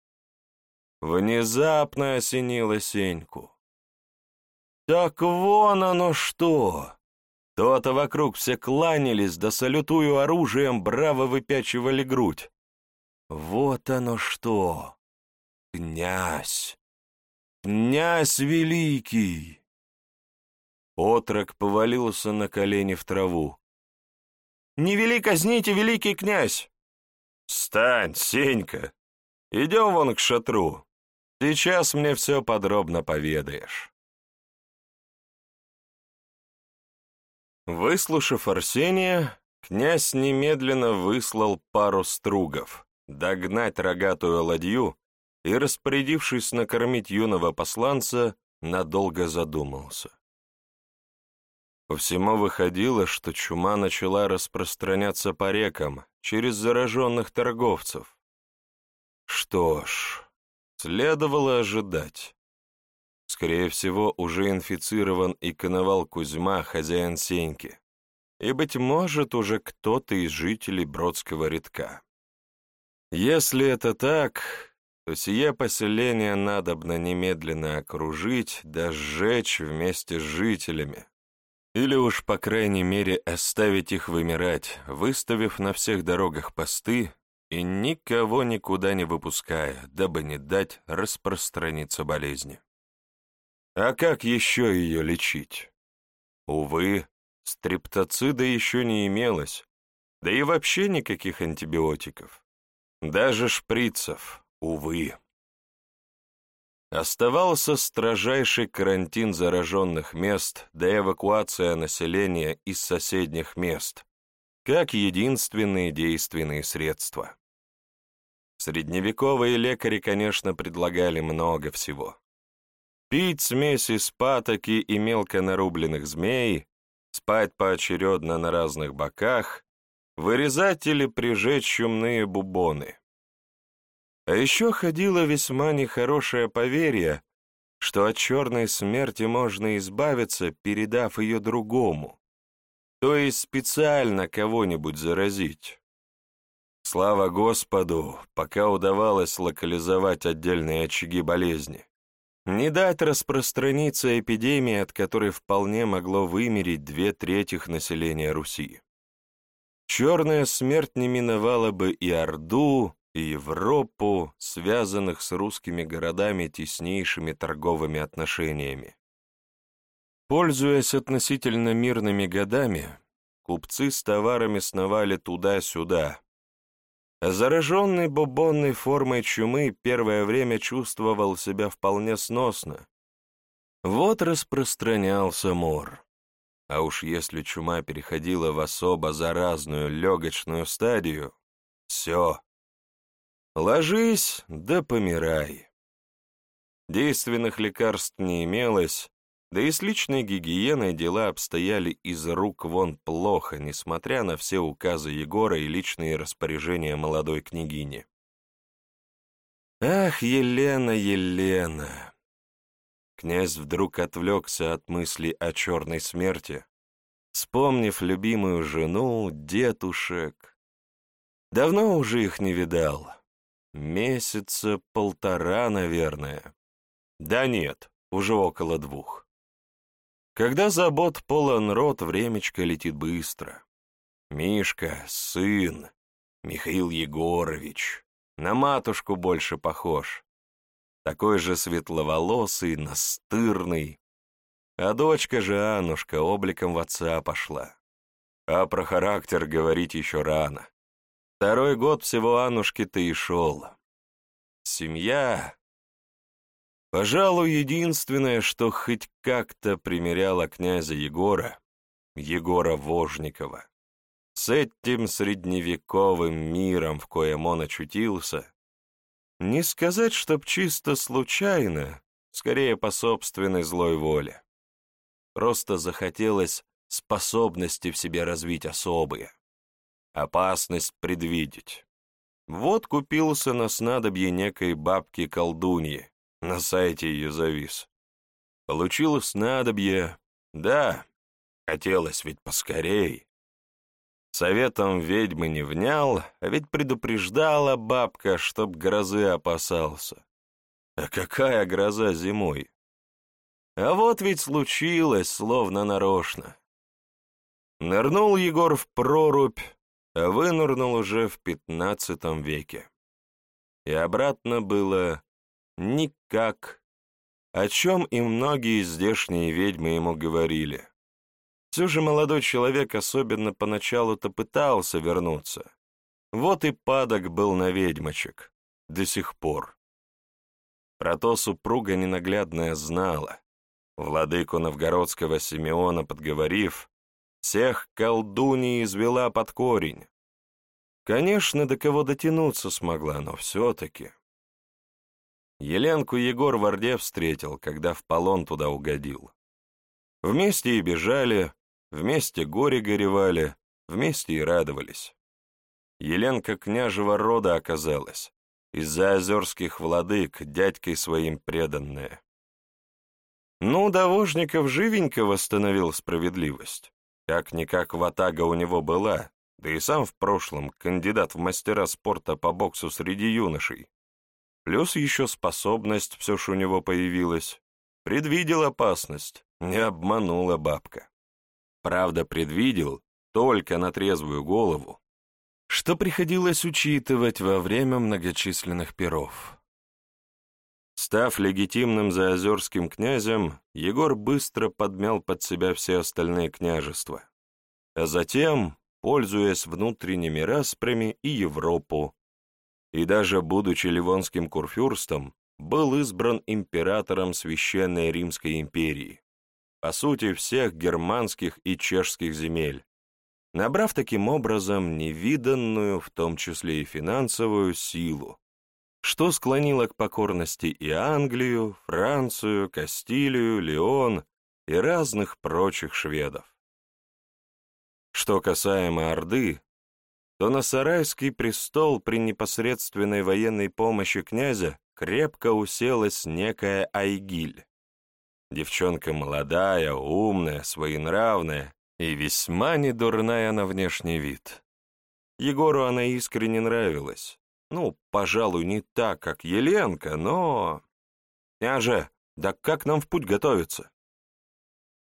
Внезапно осенило Сеньку. «Так вон оно что!» То-то вокруг все кланялись, да салютую оружием браво выпячивали грудь. Вот оно что! Князь! Князь великий! Отрок повалился на колени в траву. «Не вели казните, великий князь!» «Встань, Сенька! Идем вон к шатру. Сейчас мне все подробно поведаешь». Выслушав Арсения, князь немедленно выслал пару стругов догнать рогатую ладью и, распорядившись накормить юного посланца, надолго задумался. По всему выходило, что чума начала распространяться по рекам через зараженных торговцев. Что ж, следовало ожидать. Скорее всего, уже инфицирован и коновал Кузьма, хозяин Сеньки, и, быть может, уже кто-то из жителей Бродского редка. Если это так, то сие поселение надобно немедленно окружить да сжечь вместе с жителями, или уж, по крайней мере, оставить их вымирать, выставив на всех дорогах посты и никого никуда не выпуская, дабы не дать распространиться болезни. А как еще ее лечить? Увы, стриптоцида еще не имелось, да и вообще никаких антибиотиков. Даже шприцев, увы. Оставался строжайший карантин зараженных мест да эвакуация населения из соседних мест, как единственные действенные средства. Средневековые лекари, конечно, предлагали много всего пить смесь из патоки и мелко нарубленных змей, спать поочередно на разных боках, вырезать или прижечь чумные бубоны. А еще ходило весьма нехорошее поверье, что от черной смерти можно избавиться, передав ее другому, то есть специально кого-нибудь заразить. Слава Господу, пока удавалось локализовать отдельные очаги болезни. Не дать распространиться эпидемии, от которой вполне могло вымереть две трети населения Руси. Черная смерть не миновала бы и Орду, и Европу, связанных с русскими городами теснейшими торговыми отношениями. Пользуясь относительно мирными годами, купцы с товарами сновали туда-сюда, Зараженный бубонной формой чумы первое время чувствовал себя вполне сносно. Вот распространялся мор. А уж если чума переходила в особо заразную легочную стадию, все. Ложись да помирай. Действенных лекарств не имелось, да и с личной гигиеной дела обстояли из рук вон плохо, несмотря на все указы Егора и личные распоряжения молодой княгини. «Ах, Елена, Елена!» Князь вдруг отвлекся от мыслей о черной смерти, вспомнив любимую жену, детушек. Давно уже их не видал. Месяца полтора, наверное. Да нет, уже около двух. Когда забот полон рот, времечко летит быстро. Мишка, сын, Михаил Егорович, на матушку больше похож. Такой же светловолосый, настырный. А дочка же Аннушка обликом в отца пошла. А про характер говорить еще рано. Второй год всего Аннушки-то и шел. Семья Пожалуй, единственное, что хоть как-то примеряло князя Егора, Егора Вожникова, с этим средневековым миром, в коем он очутился, не сказать, чтоб чисто случайно, скорее по собственной злой воле. просто захотелось способности в себе развить особые, опасность предвидеть. Вот купился на снадобье некой бабки-колдуньи, на сайте ее завис. Получил снадобье, да, хотелось ведь поскорей. Советом ведьмы не внял, а ведь предупреждала бабка, чтоб грозы опасался. А какая гроза зимой? А вот ведь случилось, словно нарочно. Нырнул Егор в прорубь, а вынырнул уже в пятнадцатом веке. И обратно было никак, о чем и многие здешние ведьмы ему говорили. Все же молодой человек особенно поначалу-то пытался вернуться. Вот и падок был на ведьмочек. До сих пор. Про то супруга ненаглядная знала. Владыку новгородского Симеона подговорив, всех колдуней извела под корень. Конечно, до кого дотянуться смогла, но все-таки. Еленку Егор в Орде встретил, когда в полон туда угодил. Вместе и бежали, вместе горе горевали, вместе и радовались. Еленка княжего рода оказалась, из-за озерских владык, дядькой своим преданная. Ну, Довожников живенько восстановил справедливость. Как-никак ватага у него была, да и сам в прошлом кандидат в мастера спорта по боксу среди юношей. Плюс еще способность все ж у него появилась. Предвидел опасность, не обманула бабка. Правда, предвидел только на трезвую голову, что приходилось учитывать во время многочисленных перов. Став легитимным заозерским князем, Егор быстро подмял под себя все остальные княжества, а затем, пользуясь внутренними распрями, и Европу, и даже будучи ливонским курфюрстом, был избран императором Священной Римской империи, по сути, всех германских и чешских земель, набрав таким образом невиданную, в том числе и финансовую, силу, что склонило к покорности и Англию, Францию, Кастилию, Леон и разных прочих шведов. Что касаемо Орды, то на Сарайский престол при непосредственной военной помощи князя крепко уселась некая Айгиль. Девчонка молодая, умная, своенравная и весьма недурная на внешний вид. Егору она искренне нравилась, ну, пожалуй, не так, как Еленка, но... Княже, да как нам в путь готовиться?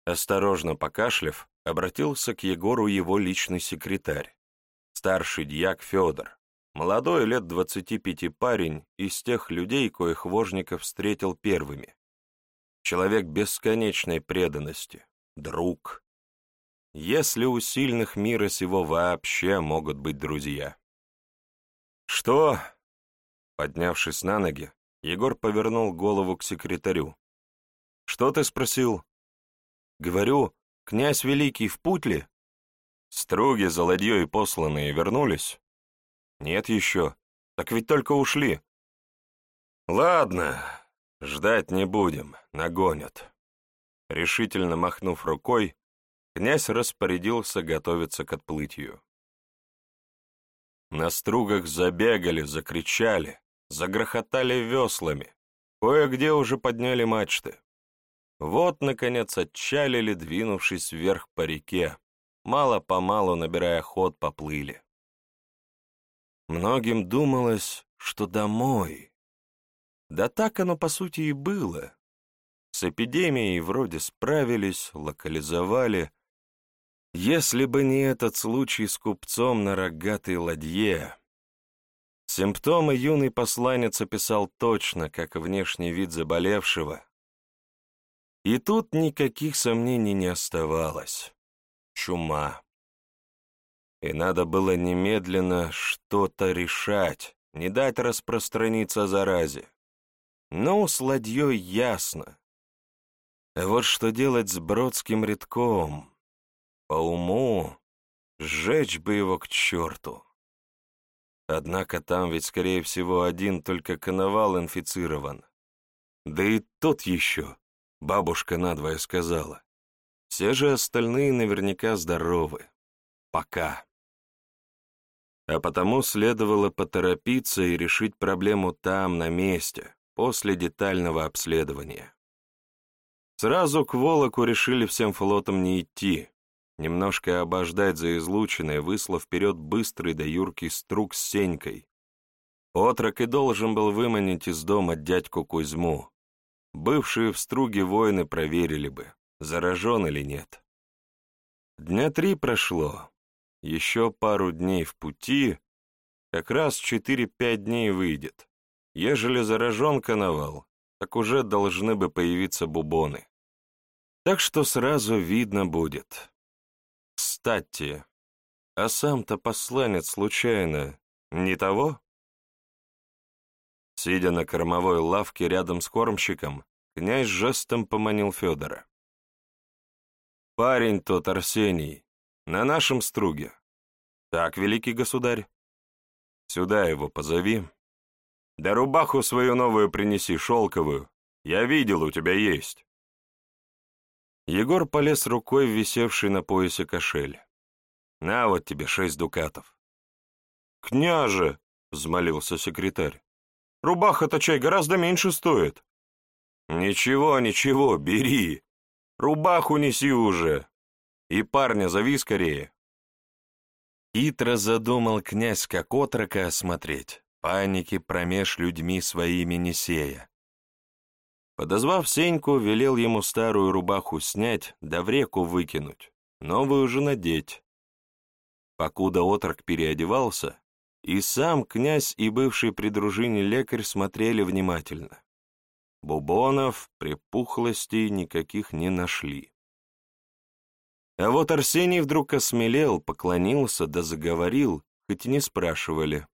Осторожно покашлив, обратился к Егору его личный секретарь, старший дьяк Федор, молодой лет двадцати пяти парень из тех людей, коих Вожников встретил первыми. Человек бесконечной преданности, друг. Если у сильных мира сего вообще могут быть друзья. «Что?» Поднявшись на ноги, Егор повернул голову к секретарю. «Что ты спросил?» «Говорю, князь Великий в путь ли?» «Струги за ладьей посланные вернулись?» «Нет еще. Так ведь только ушли». «Ладно, ждать не будем, нагонят». Решительно махнув рукой, князь распорядился готовиться к отплытию. На стругах забегали, закричали, загрохотали веслами, кое-где уже подняли мачты. Вот, наконец, отчалили, двинувшись вверх по реке, мало-помалу, набирая ход, поплыли. Многим думалось, что домой. Да так оно, по сути, и было. С эпидемией вроде справились, локализовали, если бы не этот случай с купцом на рогатой ладье... Симптомы юный посланец описал точно, как внешний вид заболевшего. И тут никаких сомнений не оставалось. Чума. И надо было немедленно что-то решать, не дать распространиться заразе. Ну, с ладьей ясно. А вот что делать с Бродским редком? По уму, сжечь бы его к черту. Однако там ведь, скорее всего, один только коновал инфицирован. Да и тот еще, бабушка надвое сказала. Все же остальные наверняка здоровы. Пока. А потому следовало поторопиться и решить проблему там, на месте, после детального обследования. Сразу к Волоку решили всем флотом не идти, немножко обождать за излученной, выслав вперед быстрый да юркий струк с Сенькой. Отрок и должен был выманить из дома дядьку Кузьму. Бывшие в струге воины проверили бы, заражен или нет. Дня три прошло, еще пару дней в пути, как раз четыре-пять дней выйдет. Ежели заражен коновал, так уже должны бы появиться бубоны. Так что сразу видно будет. Кстати, а сам-то посланец случайно не того? Сидя на кормовой лавке рядом с кормщиком, князь жестом поманил Федора. «Парень тот, Арсений, на нашем струге. Так, великий государь. Сюда его позови. Да рубаху свою новую принеси, шелковую. Я видел, у тебя есть». Егор полез рукой в висевший на поясе кошель. «На вот тебе шесть дукатов». «Княже!» — взмолился секретарь. «Рубаха-то чай гораздо меньше стоит». «Ничего, ничего, бери. Рубаху неси уже. И парня зови скорее». Хитро задумал князь как отрока осмотреть, паники промеж людьми своими не сея. Подозвав Сеньку, велел ему старую рубаху снять, да в реку выкинуть, новую же надеть. Покуда отрок переодевался, и сам князь и бывший при дружине лекарь смотрели внимательно. Бубонов, припухлостей никаких не нашли. А вот Арсений вдруг осмелел, поклонился да заговорил, хоть и не спрашивали.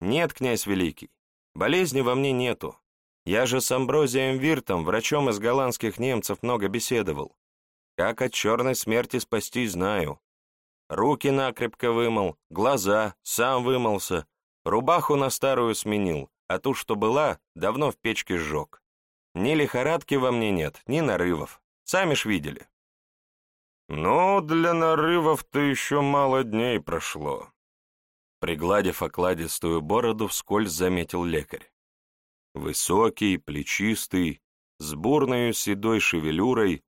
«Нет, князь Великий, болезни во мне нету. Я же с Амброзием Виртом, врачом из голландских немцев, много беседовал. Как от черной смерти спасти, знаю. Руки накрепко вымыл, глаза, сам вымылся, рубаху на старую сменил, а ту, что была, давно в печке сжег. Ни лихорадки во мне нет, ни нарывов. Сами ж видели. «Ну, для нарывов-то еще мало дней прошло», Пригладив окладистую бороду, вскользь заметил лекарь. Высокий, плечистый, с бурной седой шевелюрой,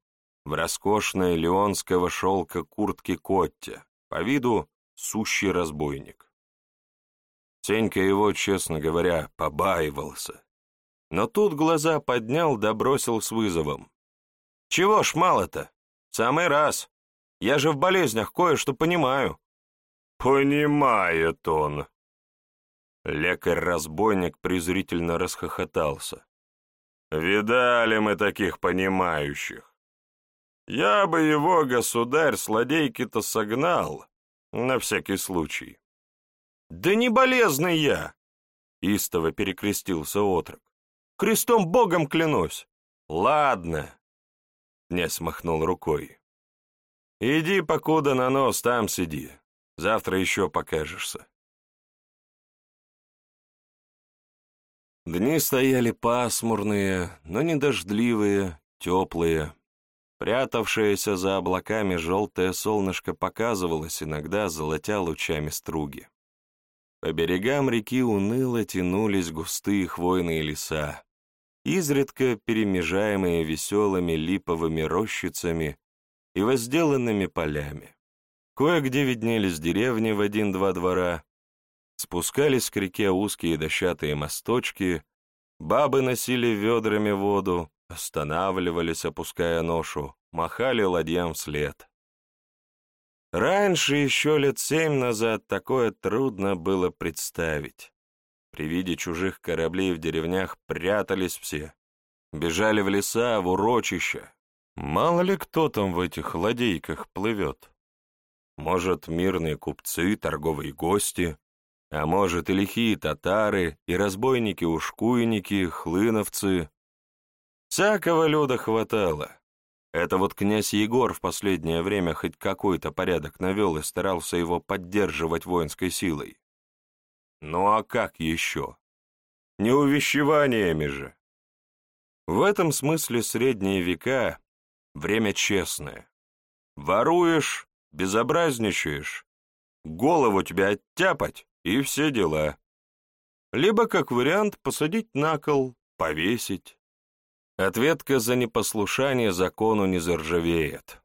в роскошной леонского шелка куртке Котте, по виду сущий разбойник. Сенька его, честно говоря, побаивался. Но тут глаза поднял да бросил с вызовом. «Чего ж мало-то? Самый раз. Я же в болезнях кое-что понимаю». «Понимает он», Лекарь-разбойник презрительно расхохотался. «Видали мы таких понимающих. Я бы его, государь, злодейки-то согнал, на всякий случай». «Да не болезный я!» — истово перекрестился отрок. «Крестом Богом клянусь!» «Ладно!» — князь махнул рукой. «Иди, покуда на нос там сиди. Завтра еще покажешься». Дни стояли пасмурные, но не дождливые, теплые. Прятавшееся за облаками желтое солнышко показывалось иногда, золотя лучами струги. По берегам реки уныло тянулись густые хвойные леса, изредка перемежаемые веселыми липовыми рощицами и возделанными полями. Кое-где виднелись деревни в один-два двора, Спускались к реке узкие дощатые мосточки, бабы носили ведрами воду, останавливались, опуская ношу, махали ладьям вслед. Раньше, еще лет семь назад, такое трудно было представить. При виде чужих кораблей в деревнях прятались все, бежали в леса, в урочища. Мало ли кто там в этих ладейках плывет. Может, мирные купцы, торговые гости, а может, и лихие татары, и разбойники-ушкуйники, хлыновцы. Всякого люда хватало. Это вот князь Егор в последнее время хоть какой-то порядок навел и старался его поддерживать воинской силой. Ну а как еще? Не увещеваниями же. В этом смысле средние века — время честное, Воруешь, безобразничаешь, голову тебя оттяпать и все дела. Либо, как вариант, посадить на кол, повесить. Ответка за непослушание закону не заржавеет.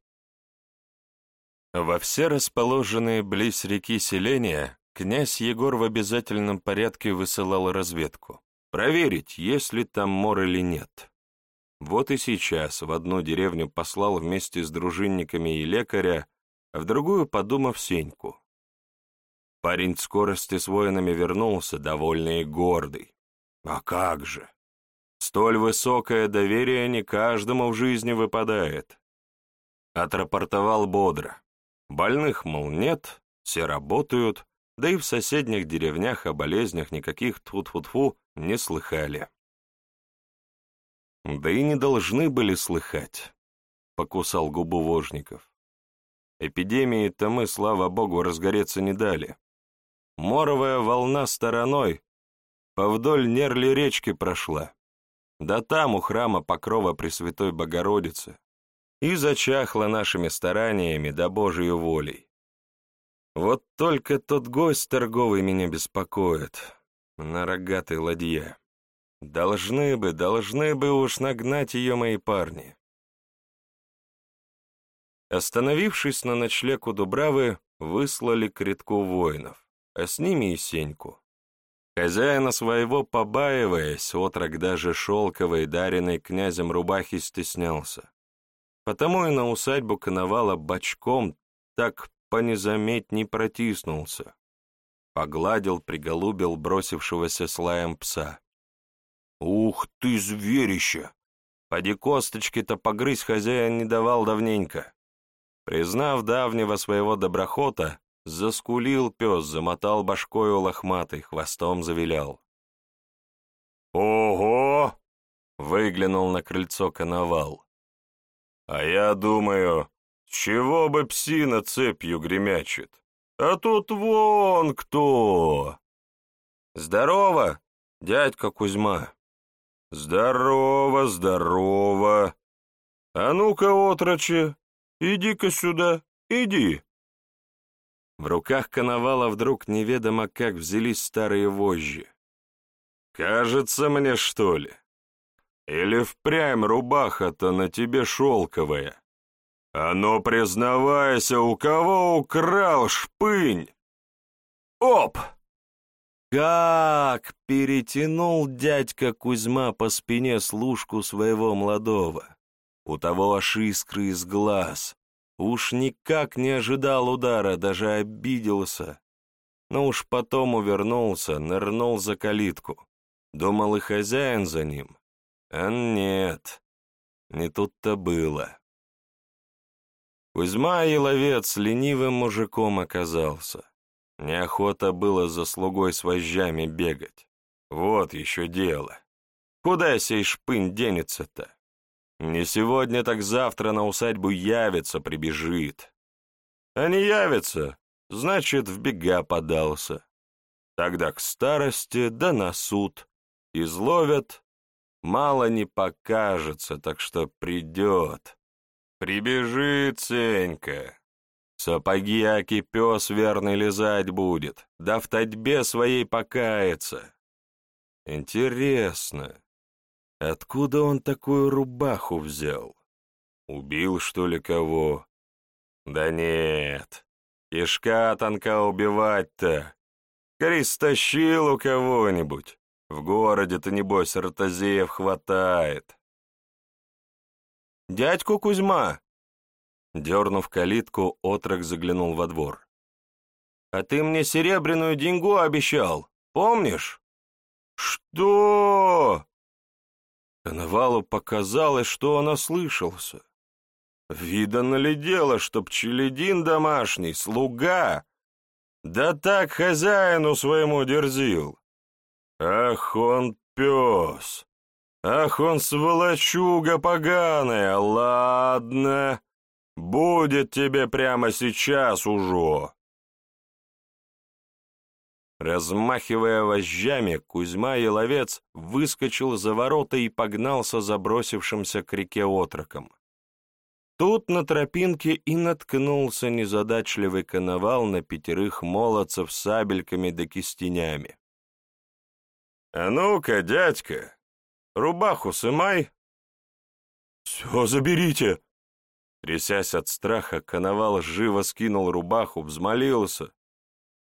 Во все расположенные близ реки селения князь Егор в обязательном порядке высылал разведку. Проверить, есть ли там мор или нет. Вот и сейчас в одну деревню послал вместе с дружинниками и лекаря, а в другую, подумав, Сеньку. Парень скорости с воинами вернулся, довольный и гордый. А как же! Столь высокое доверие не каждому в жизни выпадает. Отрапортовал бодро. Больных, мол, нет, все работают, да и в соседних деревнях о болезнях никаких тьфу-тьфу-тьфу не слыхали. Да и не должны были слыхать, — покусал губу Вожников. Эпидемии-то мы, слава богу, разгореться не дали. Моровая волна стороной повдоль нерли речки прошла. Да там у храма Покрова Пресвятой Богородицы и зачахла нашими стараниями да Божией волей. Вот только тот гость торговый меня беспокоит, на рогатой ладье. Должны бы, должны бы уж нагнать ее мои парни. Остановившись на ночлег у Дубравы, выслали к редку воинов, а с ними и Сеньку. Хозяина своего побаиваясь, отрок даже шелковой, даренной князем рубахи стеснялся. Потому и на усадьбу Коновала бочком так понезаметь не протиснулся. Погладил, приголубил бросившегося с лаем пса. «Ух ты, зверище!» Поди косточки-то погрызть хозяин не давал давненько. Признав давнего своего доброхота, заскулил пес, замотал башкою лохматый, хвостом завилял. «Ого!» — выглянул на крыльцо коновал. «А я думаю, чего бы псина цепью гремячит? А тут вон кто!» «Здорово, дядька Кузьма!» «Здорово, здорово! А ну-ка, отрочи, иди-ка сюда, иди!» В руках коновала вдруг неведомо как взялись старые вожжи. «Кажется мне, что ли? Или впрямь рубаха-то на тебе шелковая? А ну, признавайся, у кого украл шпынь?» «Оп!» Как перетянул дядька Кузьма по спине служку своего молодого. У того аж искры из глаз. Уж никак не ожидал удара, даже обиделся. Но уж потом увернулся, нырнул за калитку. Думал и хозяин за ним. А нет, не тут-то было. Кузьма Еловец ленивым мужиком оказался. Неохота было за слугой с вожжами бегать. Вот еще дело. Куда сей шпынь денется-то? Не сегодня, так завтра на усадьбу явится, прибежит. А не явится, значит, в бега подался. Тогда к старости да на суд. Изловят, мало не покажется, так что придет. Прибежит, Сенька. Сапоги аки пес верный лизать будет, да в татьбе своей покается. Интересно, откуда он такую рубаху взял? Убил, что ли, кого? Да нет, кишка тонка убивать-то. Крис стащил у кого-нибудь. В городе-то, небось, ротозеев хватает. «Дядьку Кузьма!» Дернув калитку, отрок заглянул во двор. «А ты мне серебряную деньгу обещал, помнишь?» «Что?» Коновалу показалось, что он ослышался. Видано ли дело, что пчеледин домашний, слуга, да так хозяину своему дерзил? Ах он пес! Ах он сволочуга поганая! Ладно, Будет тебе прямо сейчас уже!» Размахивая вожжами, Кузьма и ловец выскочил за ворота и погнался забросившимся к реке отроком. Тут на тропинке и наткнулся незадачливый коновал на пятерых молодцев с сабельками да кистенями. «А ну-ка, дядька, рубаху сымай!» «Все заберите!» Трясясь от страха, коновал живо скинул рубаху, взмолился.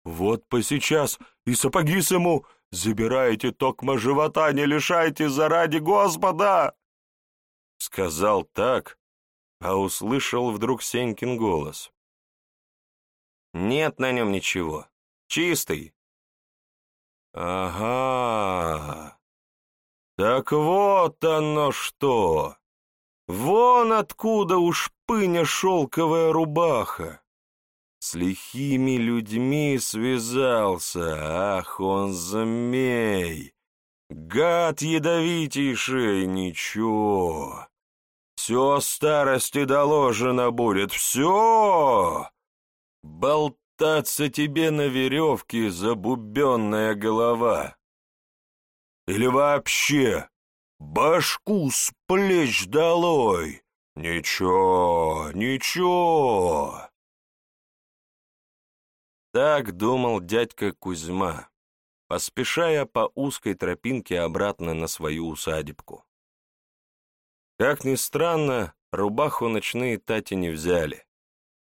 «Вот посейчас и сапоги сыму! Забирайте, токма живота, не лишайте заради Господа!» Сказал так, а услышал вдруг Сенькин голос. «Нет на нем ничего. Чистый». «Ага. Так вот оно что! Вон откуда у шпыня шелковая рубаха! С лихими людьми связался, ах, он змей! Гад ядовитейший, ничего!» Все старости доложено будет, все! Болтаться тебе на веревке забубенная голова. Или вообще башку с плеч долой. Ничего, ничего. Так думал дядька Кузьма, поспешая по узкой тропинке обратно на свою усадебку. Как ни странно, рубаху ночные тати не взяли.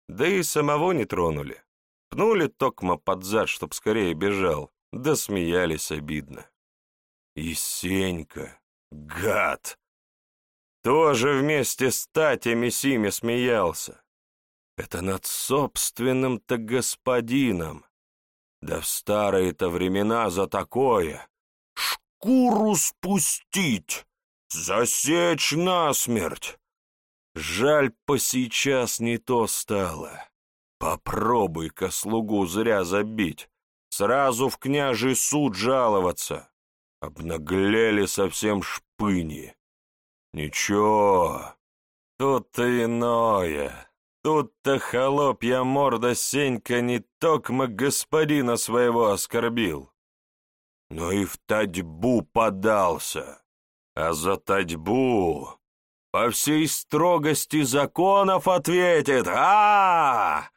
Да и самого не тронули. Пнули токма под зад, чтоб скорее бежал, да смеялись обидно. И гад, тоже вместе с татями сими смеялся. Это над собственным-то господином. Да в старые-то времена за такое шкуру спустить Засечь насмерть! Жаль, посейчас не то стало. Попробуй-ка слугу зря забить, сразу в княжий суд жаловаться. Обнаглели совсем шпыни. Ничего, тут-то иное. Тут-то холопья морда Сенька не токмо господина своего оскорбил, но и в татьбу подался а за татьбу по всей строгости законов ответит а, -а, -а!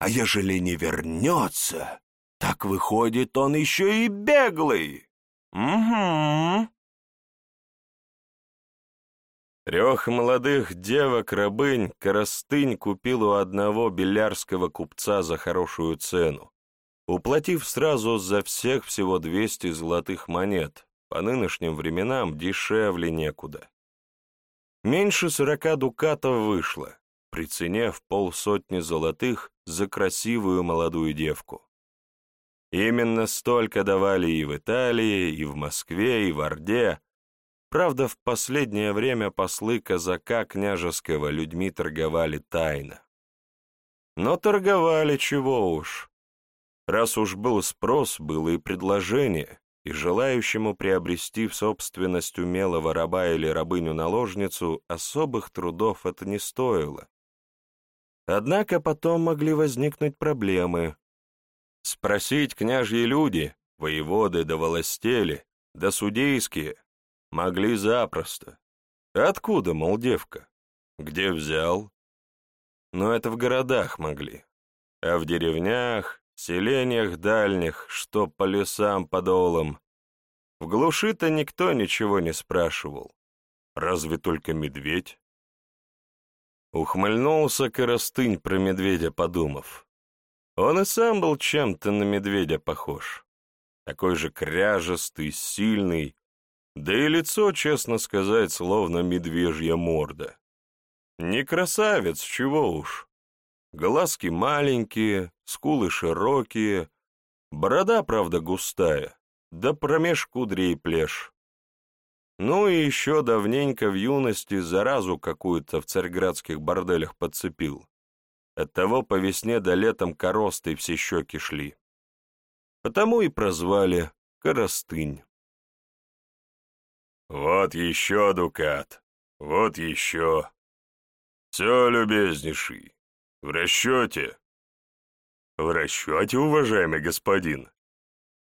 А ежели не вернется, так выходит он еще и беглый. Угу. Трех молодых девок-рабынь Коростынь купил у одного белярского купца за хорошую цену, уплатив сразу за всех всего двести золотых монет, по нынешним временам дешевле некуда. Меньше сорока дукатов вышло, при цене в полсотни золотых за красивую молодую девку. Именно столько давали и в Италии, и в Москве, и в Орде. Правда, в последнее время послы казака княжеского людьми торговали тайно. Но торговали чего уж. Раз уж был спрос, было и предложение, и желающему приобрести в собственность умелого раба или рабыню-наложницу особых трудов это не стоило. Однако потом могли возникнуть проблемы. Спросить княжьи люди, воеводы да волостели, да судейские, могли запросто. Откуда, мол, девка? Где взял? Но это в городах могли. А в деревнях, селениях дальних, что по лесам подолом. В глуши-то никто ничего не спрашивал. Разве только медведь? Ухмыльнулся Коростынь про медведя, подумав. Он и сам был чем-то на медведя похож. Такой же кряжестый, сильный, да и лицо, честно сказать, словно медвежья морда. Не красавец, чего уж. Глазки маленькие, скулы широкие, борода, правда, густая, да промеж кудрей плешь. Ну и еще давненько в юности заразу какую-то в царьградских борделях подцепил. Оттого по весне до летом коростой все щеки шли. Потому и прозвали Коростынь. «Вот еще, Дукат, вот еще. Все, любезнейший, в расчете. В расчете, уважаемый господин.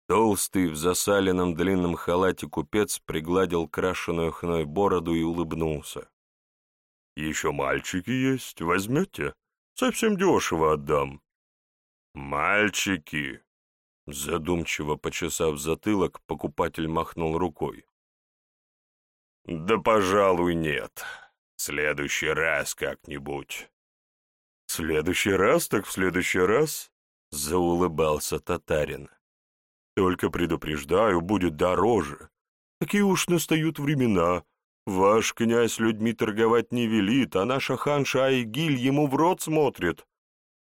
Толстый в засаленном длинном халате купец пригладил крашеную хной бороду и улыбнулся. Еще мальчики есть, возьмете? Совсем дешево отдам». «Мальчики!» Задумчиво почесав затылок, покупатель махнул рукой. «Да, пожалуй, нет. следующий раз как-нибудь». «Следующий раз, так в следующий раз?» — заулыбался татарин. «Только предупреждаю, будет дороже. Такие уж настают времена. Ваш князь людьми торговать не велит, а наша ханша Айгиль ему в рот смотрит.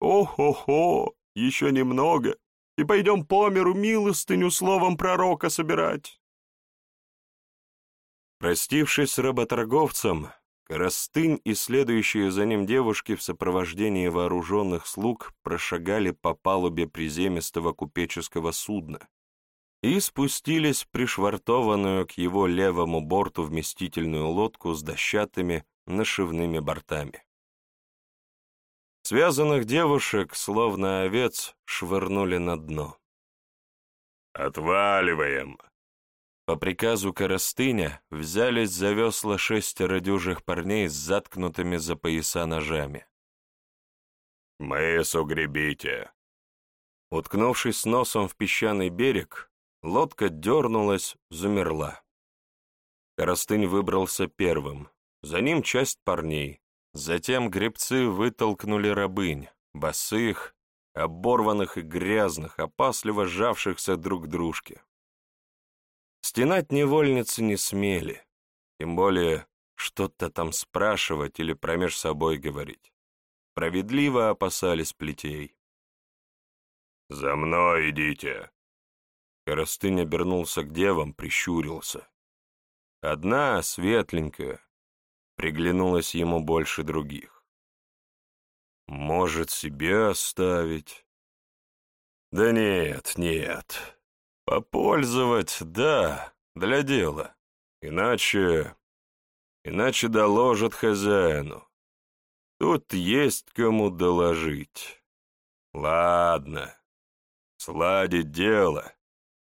О-хо-хо, еще немного, и пойдем по миру милостыню словом пророка собирать. Простившись с работорговцем, Коростынь и следующие за ним девушки в сопровождении вооруженных слуг прошагали по палубе приземистого купеческого судна и спустились в пришвартованную к его левому борту вместительную лодку с дощатыми нашивными бортами. Связанных девушек, словно овец, швырнули на дно. «Отваливаем!» По приказу Коростыня взялись за весла шестеро дюжих парней с заткнутыми за пояса ножами. «Мысу гребите!» Уткнувшись носом в песчаный берег, лодка дернулась, замерла. Коростынь выбрался первым, за ним часть парней, Затем гребцы вытолкнули рабынь, босых, оборванных и грязных, опасливо сжавшихся друг к дружке. Стенать невольницы не смели, тем более что-то там спрашивать или промеж собой говорить. Справедливо опасались плетей. «За мной идите!» Коростынь обернулся к девам, прищурился. Одна, светленькая, приглянулась ему больше других. Может, себе оставить? Да нет, нет. Попользовать, да, для дела. Иначе... Иначе доложат хозяину. Тут есть кому доложить. Ладно. Сладить дело.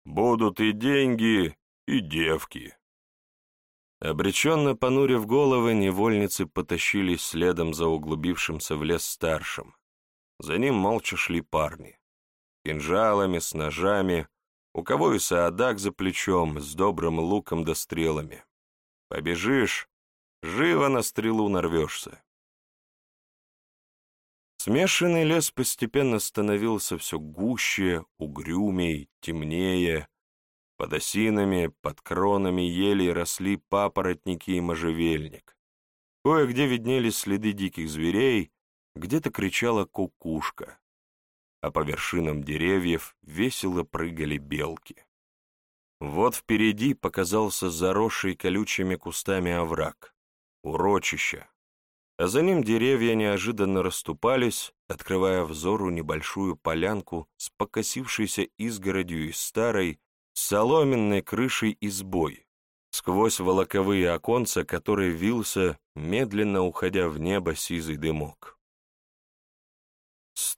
Будут и деньги, и девки. Обреченно понурив головы, невольницы потащились следом за углубившимся в лес старшим. За ним молча шли парни. Кинжалами, с ножами, у кого и саадак за плечом, с добрым луком да стрелами. Побежишь, живо на стрелу нарвешься. Смешанный лес постепенно становился все гуще, угрюмей, темнее, под осинами, под кронами елей росли папоротники и можжевельник. Кое-где виднелись следы диких зверей, где-то кричала кукушка, а по вершинам деревьев весело прыгали белки. Вот впереди показался заросший колючими кустами овраг, урочище, а за ним деревья неожиданно расступались, открывая взору небольшую полянку с покосившейся изгородью из старой, соломенной крышей избой, сквозь волоковые оконца, который вился, медленно уходя в небо сизый дымок.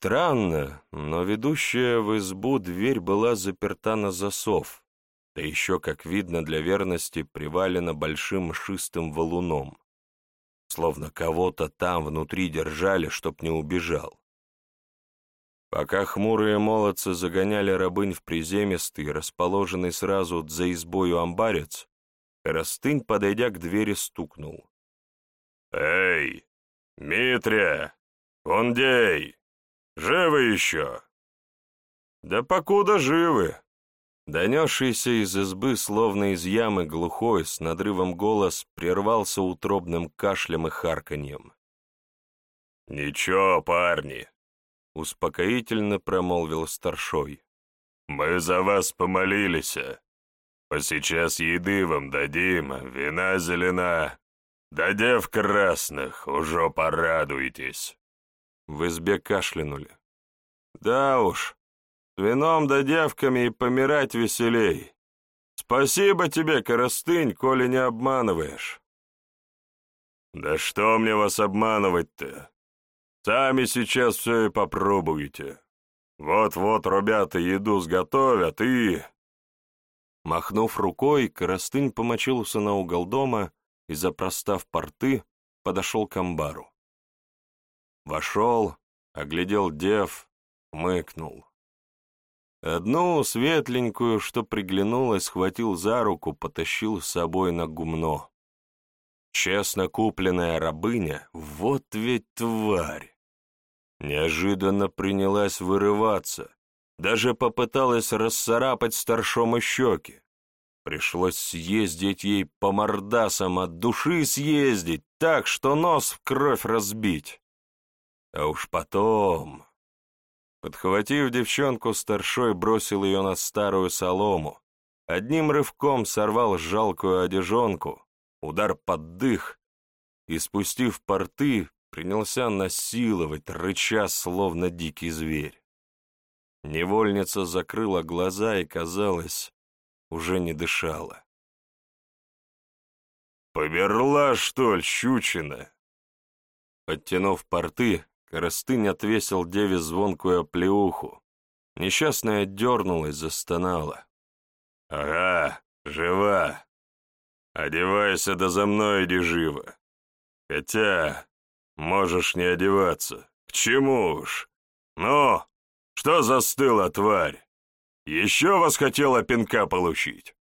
Странно, но ведущая в избу дверь была заперта на засов, да еще, как видно для верности, привалена большим мшистым валуном, словно кого-то там внутри держали, чтоб не убежал. Пока хмурые молодцы загоняли рабынь в приземистый, расположенный сразу за избою амбарец, Растынь, подойдя к двери, стукнул. «Эй, Митрия! Кундей! Живы еще?» «Да покуда живы!» Донесшийся из избы, словно из ямы глухой, с надрывом голос прервался утробным кашлем и харканьем. «Ничего, парни, успокоительно промолвил старшой. «Мы за вас помолились. А сейчас еды вам дадим, вина зелена, да дев красных, уже порадуйтесь». В избе кашлянули. «Да уж, с вином да девками и помирать веселей. Спасибо тебе, Коростынь, коли не обманываешь». «Да что мне вас обманывать-то? Сами сейчас все и попробуете. Вот-вот ребята еду сготовят и...» Махнув рукой, Коростынь помочился на угол дома и, запростав порты, подошел к амбару. Вошел, оглядел дев, мыкнул. Одну светленькую, что приглянулась, схватил за руку, потащил с собой на гумно. Честно купленная рабыня, вот ведь тварь! Неожиданно принялась вырываться, даже попыталась расцарапать старшому щеки. Пришлось съездить ей по мордасам, от души съездить, так, что нос в кровь разбить. А уж потом... Подхватив девчонку, старшой бросил ее на старую солому, одним рывком сорвал жалкую одежонку, удар под дых, и, спустив порты, принялся насиловать, рыча, словно дикий зверь. Невольница закрыла глаза и, казалось, уже не дышала. «Померла, что ли, щучина?» Подтянув порты, Коростынь отвесил деве звонкую оплеуху. Несчастная дернулась, застонала. «Ага, жива. Одевайся да за мной иди живо. Хотя, можешь не одеваться. К чему уж? Ну, что застыла, тварь? Еще вас хотела пинка получить?»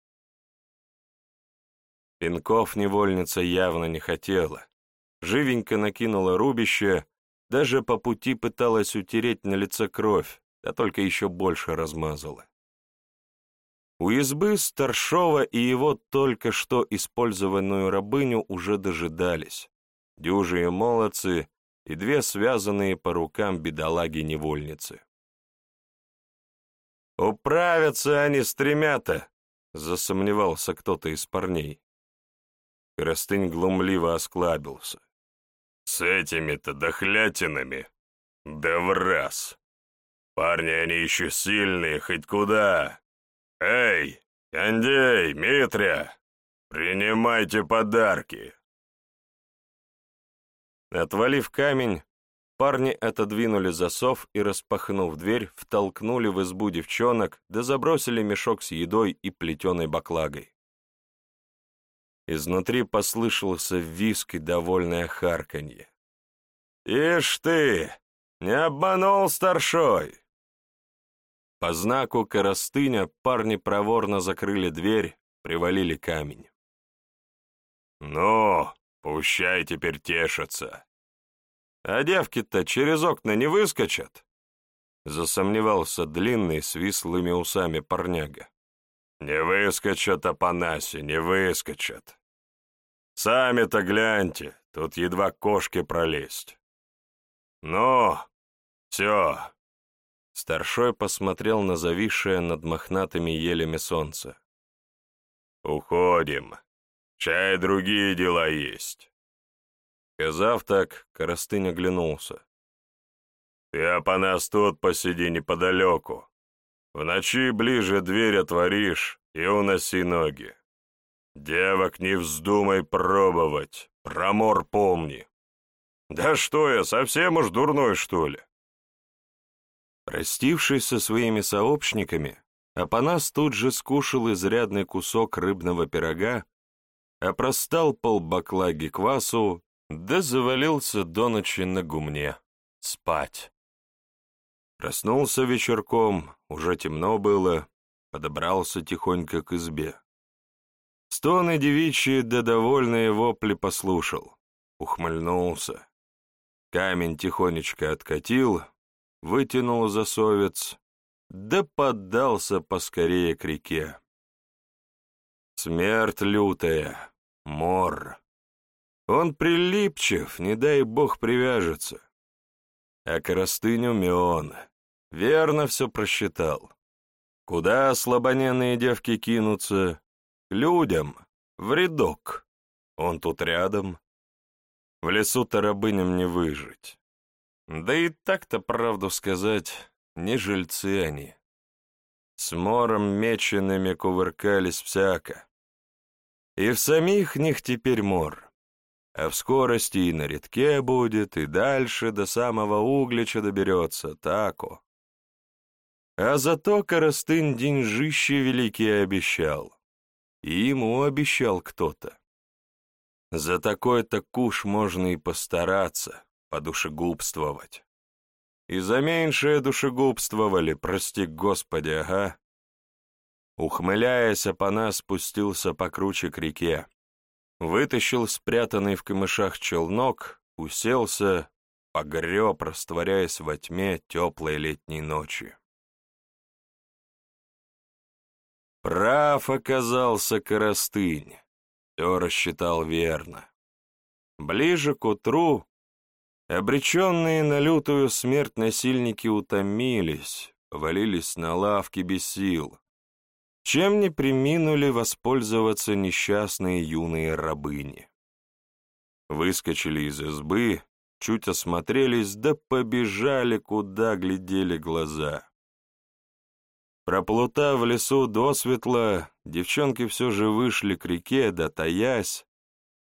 Пинков невольница явно не хотела. Живенько накинула рубище, даже по пути пыталась утереть на лице кровь, да только еще больше размазала. У избы старшова и его только что использованную рабыню уже дожидались. Дюжие молодцы и две связанные по рукам бедолаги-невольницы. «Управятся они с тремя-то!» — засомневался кто-то из парней. Крастынь глумливо осклабился. «С этими-то дохлятинами? Да в раз! Парни они еще сильные, хоть куда! Эй, Кондей, Митря, принимайте подарки!» Отвалив камень, Парни отодвинули засов и, распахнув дверь, втолкнули в избу девчонок, да забросили мешок с едой и плетеной баклагой. Изнутри послышался виск и довольное харканье. «Ишь ты! Не обманул старшой!» По знаку коростыня парни проворно закрыли дверь, привалили камень. «Ну, пущай теперь тешатся!» А девки-то через окна не выскочат?» Засомневался длинный с вислыми усами парняга. «Не выскочат, Апанаси, не выскочат. Сами-то гляньте, тут едва кошки пролезть. Ну, все». Старшой посмотрел на зависшее над мохнатыми елями солнце. «Уходим. Чай другие дела есть». Сказав так, Коростынь оглянулся. «Ты, Апанас, тут посиди неподалеку. В ночи ближе дверь отворишь и уноси ноги. Девок не вздумай пробовать, промор помни. Да что я, совсем уж дурной, что ли?» Простившись со своими сообщниками, Апанас тут же скушал изрядный кусок рыбного пирога, опростал полбаклаги квасу да завалился до ночи на гумне. Спать. Проснулся вечерком, уже темно было, подобрался тихонько к избе. Стоны девичьи да довольные вопли послушал, ухмыльнулся. Камень тихонечко откатил, вытянул засовец, да поддался поскорее к реке. Смерть лютая, мор. Он прилипчив, не дай бог привяжется. А Коростынь умен, верно все просчитал. Куда слабоненные девки кинутся? Людям, в рядок. Он тут рядом. В лесу-то рабыням не выжить. Да и так-то, правду сказать, не жильцы они. С мором меченными кувыркались всяко. И в самих них теперь мор а в скорости и на редке будет, и дальше до самого Углича доберется, тако. А зато Коростынь деньжище великий обещал. И ему обещал кто-то. За такой-то куш можно и постараться, подушегубствовать. И за меньшее душегубствовали, прости господи, ага. Ухмыляясь, Апана спустился покруче к реке, вытащил спрятанный в камышах челнок, уселся, погреб, растворяясь во тьме теплой летней ночи. Прав оказался Коростынь, все рассчитал верно. Ближе к утру Обреченные на лютую смерть насильники утомились, валились на лавки без сил, чем не приминули воспользоваться несчастные юные рабыни. Выскочили из избы, чуть осмотрелись, да побежали, куда глядели глаза. Проплутав в лесу досветло, девчонки все же вышли к реке, да таясь,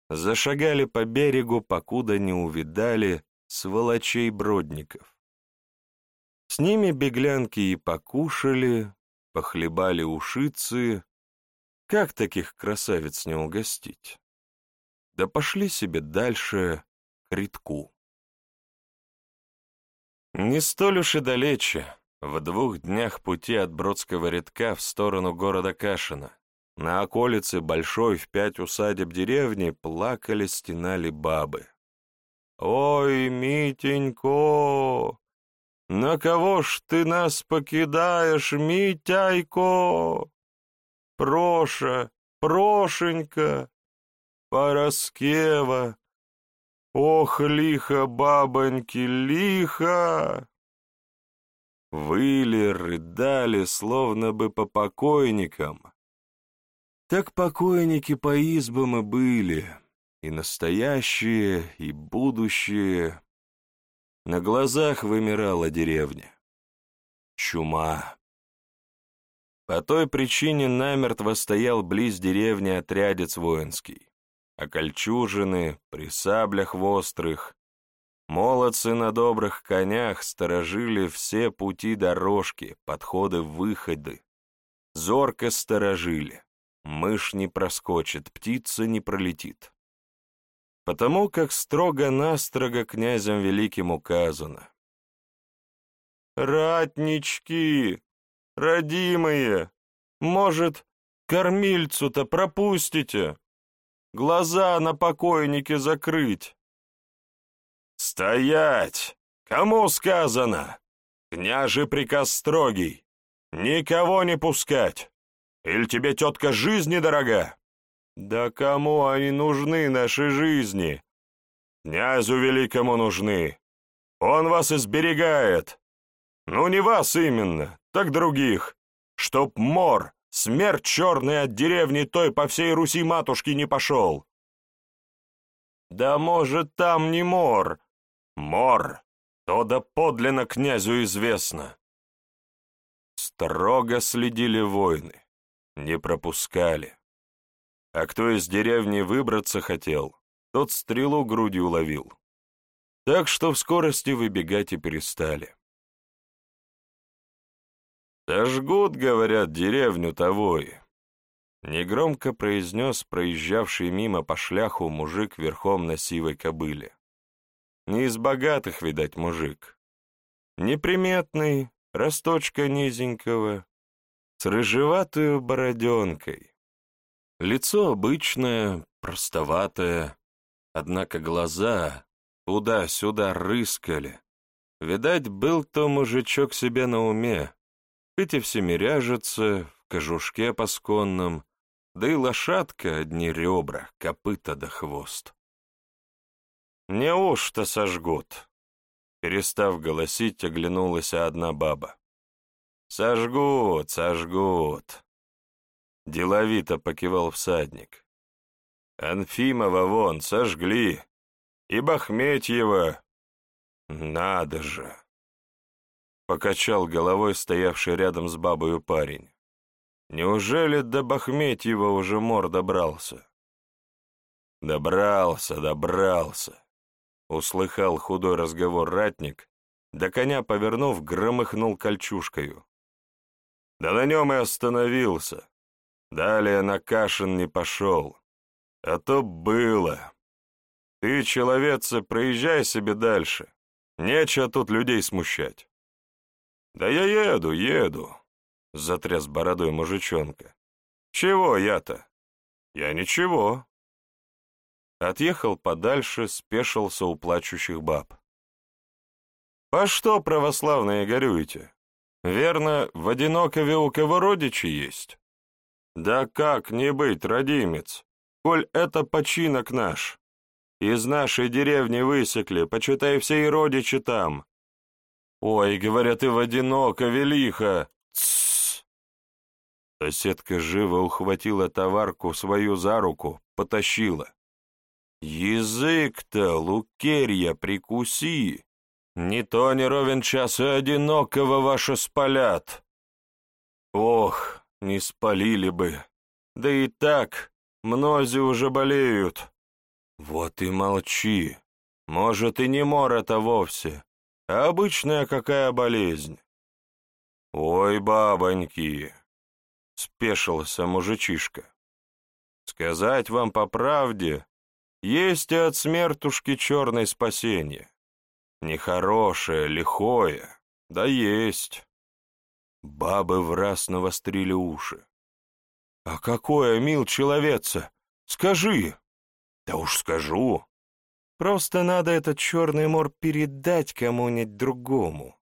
зашагали по берегу, покуда не увидали сволочей-бродников. С ними беглянки и покушали, похлебали ушицы. Как таких красавиц не угостить? Да пошли себе дальше к редку. Не столь уж и далече, в двух днях пути от Бродского редка в сторону города Кашина, на околице большой в пять усадеб деревни плакали-стенали бабы. «Ой, Митенько, на кого ж ты нас покидаешь, Митяйко? Проша, Прошенька, Пороскева, ох, лихо, бабоньки, лихо!» Выли, рыдали, словно бы по покойникам. Так покойники по избам и были и настоящее, и будущее. На глазах вымирала деревня. Чума. По той причине намертво стоял близ деревни отрядец воинский. Окольчужины, при саблях острых. Молодцы на добрых конях сторожили все пути дорожки, подходы-выходы. Зорко сторожили. Мышь не проскочит, птица не пролетит потому как строго-настрого князем великим указано. «Ратнички, родимые, может, кормильцу-то пропустите? Глаза на покойнике закрыть!» «Стоять! Кому сказано? Княжий приказ строгий. Никого не пускать! Или тебе тетка жизни дорога?» Да кому они нужны, наши жизни? Князю великому нужны. Он вас изберегает. Ну, не вас именно, так других. Чтоб мор, смерть черная от деревни той по всей Руси матушки не пошел. Да может, там не мор. Мор, то да подлинно князю известно. Строго следили войны, не пропускали. А кто из деревни выбраться хотел, тот стрелу грудью ловил. Так что в скорости выбегать и перестали. «Сожгут, говорят, деревню Тавои», — негромко произнес проезжавший мимо по шляху мужик верхом на сивой кобыле. Не из богатых, видать, мужик. Неприметный, росточка низенького, с рыжеватую бороденкой. Лицо обычное, простоватое, однако глаза туда-сюда рыскали. Видать, был то мужичок себе на уме, хоть и всемиряжется, в кожушке посконном, да и лошадка одни ребра, копыта да хвост. «Неужто сожгут?» Перестав голосить, оглянулась одна баба. «Сожгут, сожгут. Деловито покивал всадник. Анфимова вон сожгли. И Бахметьева. Надо же. Покачал головой стоявший рядом с бабою парень. Неужели до Бахметьева уже мор добрался? Добрался, добрался. Услыхал худой разговор ратник, до коня повернув, громыхнул кольчушкою. Да на нем и остановился. Далее на Кашин не пошел. А то было. Ты, человеца, проезжай себе дальше. Нечего тут людей смущать. Да я еду, еду, затряс бородой мужичонка. Чего я-то? Я ничего. Отъехал подальше, спешился у плачущих баб. «По что, православные, горюете? Верно, в одинокове у кого родичи есть?» «Да как не быть, родимец, коль это починок наш? Из нашей деревни высекли, почитай, все и родичи там. Ой, говорят, и в одинокове лихо. Тссс!» Соседка живо ухватила товарку свою за руку, потащила. «Язык-то, Лукерья, прикуси! Не то не ровен час и одинокого ваша спалят!» «Ох, не спалили бы! Да и так, мнози уже болеют!» «Вот и молчи! Может, и не мор это вовсе, а обычная какая болезнь!» «Ой, бабоньки!» — спешился мужичишка. «Сказать вам по правде, есть и от смертушки черное спасение. Нехорошее, лихое, да есть. Бабы в раз навострили уши. «А какое, мил человеца? Скажи!» «Да уж скажу!» «Просто надо этот черный мор передать кому-нибудь другому,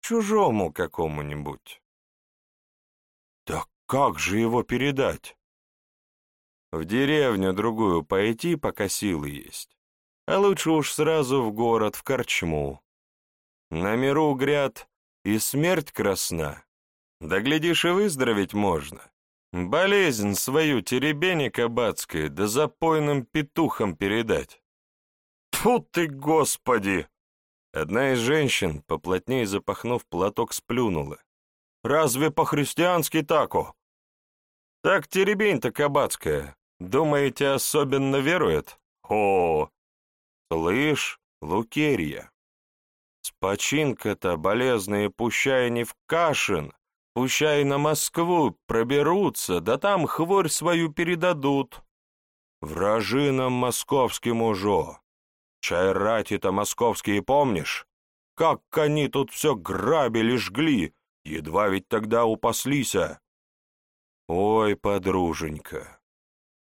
чужому какому-нибудь». «Да как же его передать?» В деревню другую пойти, пока силы есть. А лучше уж сразу в город, в корчму. На миру, гряд, и смерть красна. Да, глядишь, и выздороветь можно. Болезнь свою теребени кабацкой, да запойным петухам передать. Тьфу ты, Господи! Одна из женщин, поплотнее запахнув платок, сплюнула. «Разве по-христиански тако?» «Так теребень-то кабацкая. Думаете, особенно верует? О, слышь, Лукерья, спочинка-то болезные пущай не в Кашин, пущай на Москву проберутся, да там хворь свою передадут. Вражинам московским уже. Чай рати-то московские помнишь? Как они тут все грабили, жгли, едва ведь тогда упаслися. Ой, подруженька,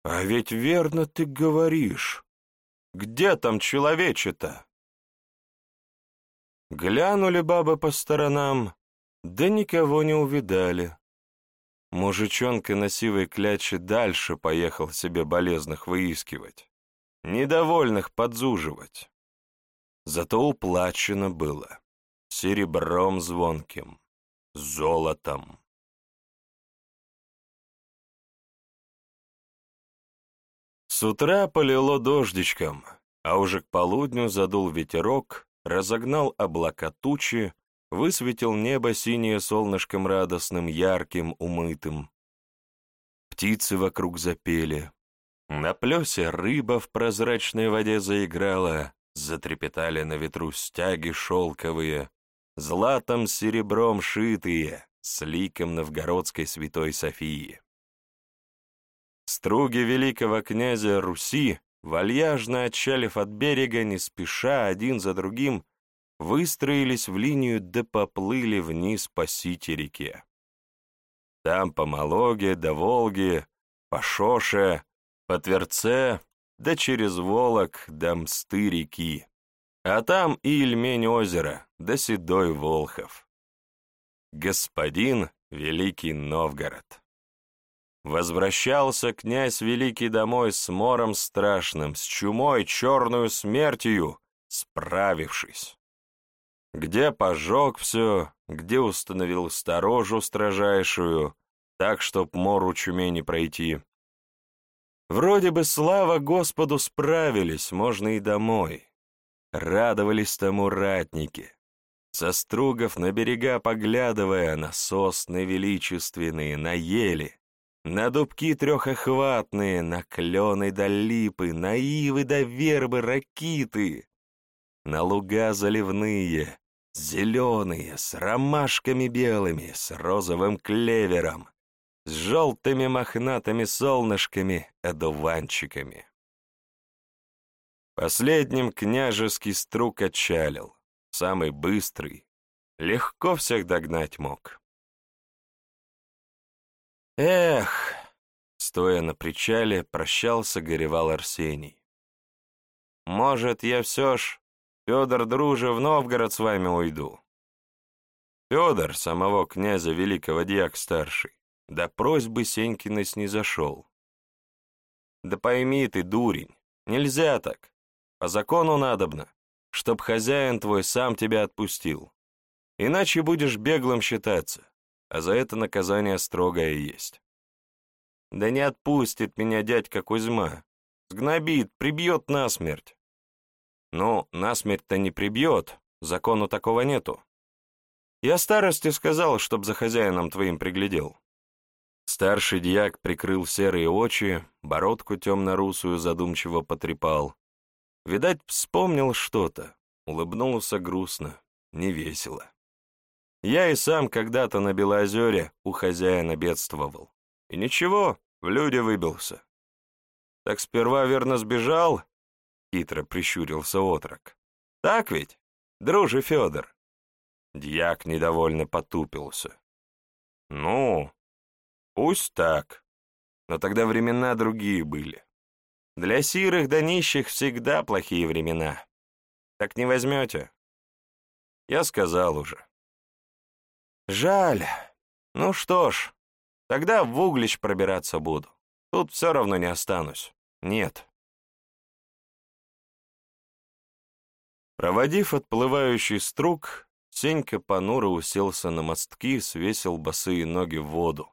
«А ведь верно ты говоришь. Где там человече-то?» Глянули бабы по сторонам, да никого не увидали. Мужичонка на сивой кляче дальше поехал себе болезных выискивать, недовольных подзуживать. Зато уплачено было серебром звонким, золотом. С утра полило дождичком, а уже к полудню задул ветерок, разогнал облака тучи, высветил небо синее солнышком радостным, ярким, умытым. Птицы вокруг запели. На плесе рыба в прозрачной воде заиграла, затрепетали на ветру стяги шелковые, златом серебром шитые, с ликом новгородской святой Софии. Струги великого князя Руси, вальяжно отчалив от берега, не спеша один за другим, выстроились в линию да поплыли вниз по Сити-реке. Там по Малоге до Волги, по Шоше, по Тверце, да через Волок до Мсты-реки, а там и Ильмень озера, да Седой Волхов. Господин Великий Новгород. Возвращался князь Великий домой с мором страшным, с чумой, черную смертью, справившись. Где пожег все, где установил сторожу строжайшую, так, чтоб мору чуме не пройти. Вроде бы, слава Господу, справились, можно и домой. Радовались тому ратники. Со стругов на берега поглядывая на сосны величественные, на ели, на дубки трехохватные, на клены да липы, на ивы да вербы ракиты, на луга заливные, зеленые, с ромашками белыми, с розовым клевером, с желтыми мохнатыми солнышками, одуванчиками. Последним княжеский струк отчалил, самый быстрый, легко всех догнать мог. Эх, стоя на причале, прощался, горевал Арсений. Может, я все ж, Федор Друже, в Новгород с вами уйду. Федор, самого князя великого дьяк-старший, до просьбы Сенькиной снизошел. Да пойми ты, дурень, нельзя так. По закону надобно, чтоб хозяин твой сам тебя отпустил. Иначе будешь беглым считаться, а за это наказание строгое есть. Да не отпустит меня дядька Кузьма. Сгнобит, прибьет насмерть. Ну, насмерть-то не прибьет, закону такого нету. Я старости сказал, чтоб за хозяином твоим приглядел. Старший дьяк прикрыл серые очи, бородку темно-русую задумчиво потрепал. Видать, вспомнил что-то, улыбнулся грустно, невесело. Я и сам когда-то на Белоозере у хозяина бедствовал. И ничего, в люди выбился. Так сперва верно сбежал? Хитро прищурился отрок. Так ведь, друже Федор? Дьяк недовольно потупился. Ну, Пусть так. Но тогда времена другие были. Для сирых да нищих всегда плохие времена. Так не возьмете? Я сказал уже. Жаль. Ну что ж, тогда в Углич пробираться буду. Тут все равно не останусь. Нет. Проводив отплывающий струк, Сенька понуро уселся на мостки, свесил босые ноги в воду.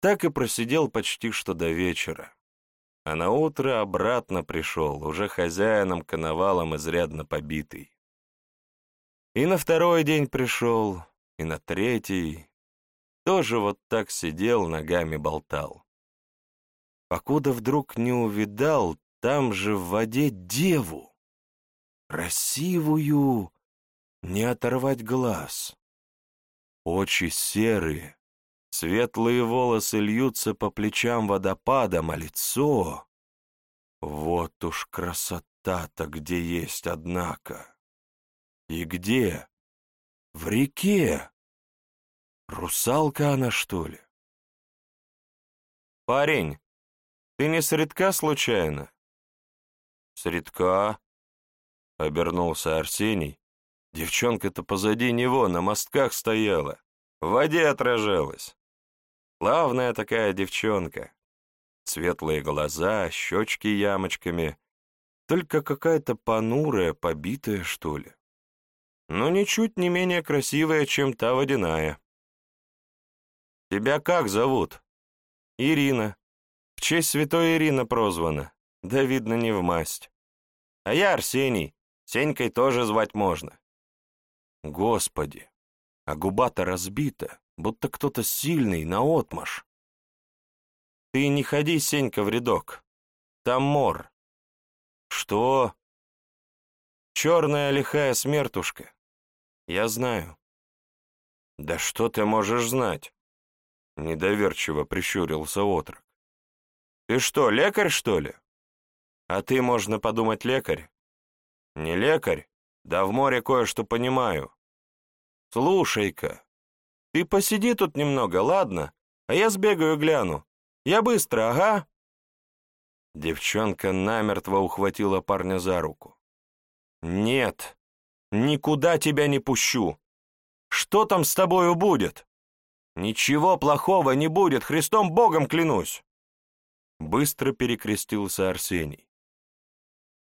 Так и просидел почти что до вечера. А на утро обратно пришел, уже хозяином коновалом изрядно побитый. И на второй день пришел, и на третий. Тоже вот так сидел, ногами болтал. Покуда вдруг не увидал там же в воде деву. Красивую, не оторвать глаз. Очи серые, Светлые волосы льются по плечам водопадом, а лицо... Вот уж красота-то где есть, однако. И где? В реке. Русалка она, что ли? Парень, ты не средка случайно? Средка? Обернулся Арсений. Девчонка-то позади него на мостках стояла, в воде отражалась. Славная такая девчонка. Светлые глаза, щечки ямочками. Только какая-то понурая, побитая, что ли. Но ничуть не менее красивая, чем та водяная. «Тебя как зовут?» «Ирина. В честь святой Ирина прозвана. Да, видно, не в масть. А я Арсений. Сенькой тоже звать можно». «Господи, а губа-то разбита будто кто-то сильный, наотмашь. Ты не ходи, Сенька, в рядок. Там мор. Что? Черная лихая смертушка. Я знаю. Да что ты можешь знать? Недоверчиво прищурился отрок. Ты что, лекарь, что ли? А ты, можно подумать, лекарь? Не лекарь, да в море кое-что понимаю. Слушай-ка, ты посиди тут немного, ладно? А я сбегаю гляну. Я быстро, ага?» Девчонка намертво ухватила парня за руку. «Нет, никуда тебя не пущу. Что там с тобою будет? Ничего плохого не будет, Христом Богом клянусь!» Быстро перекрестился Арсений.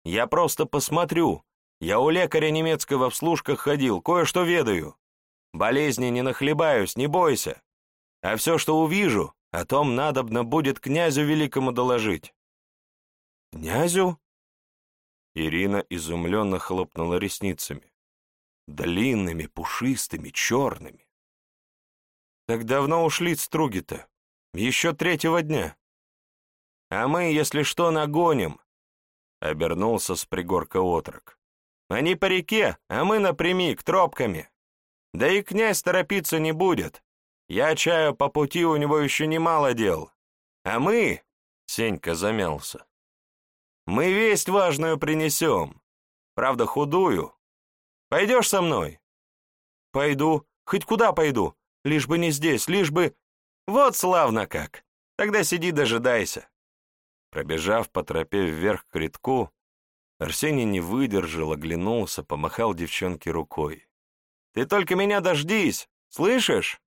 «Я просто посмотрю. Я у лекаря немецкого в служках ходил, кое-что ведаю. Болезни не нахлебаюсь, не бойся. А все, что увижу, о том надобно будет князю великому доложить». «Князю?» Ирина изумленно хлопнула ресницами. Длинными, пушистыми, черными. «Так давно ушли струги-то? Еще третьего дня. А мы, если что, нагоним», — обернулся с пригорка отрок. «Они по реке, а мы напрямик, тропками». Да и князь торопиться не будет. Я чаю, по пути у него еще немало дел. А мы...» — Сенька замялся. Мы весть важную принесем. Правда, худую. Пойдешь со мной?» «Пойду. Хоть куда пойду. Лишь бы не здесь, лишь бы...» «Вот славно как. Тогда сиди дожидайся». Пробежав по тропе вверх к редку, Арсений не выдержал, оглянулся, помахал девчонке рукой. «Ты только меня дождись, слышишь?»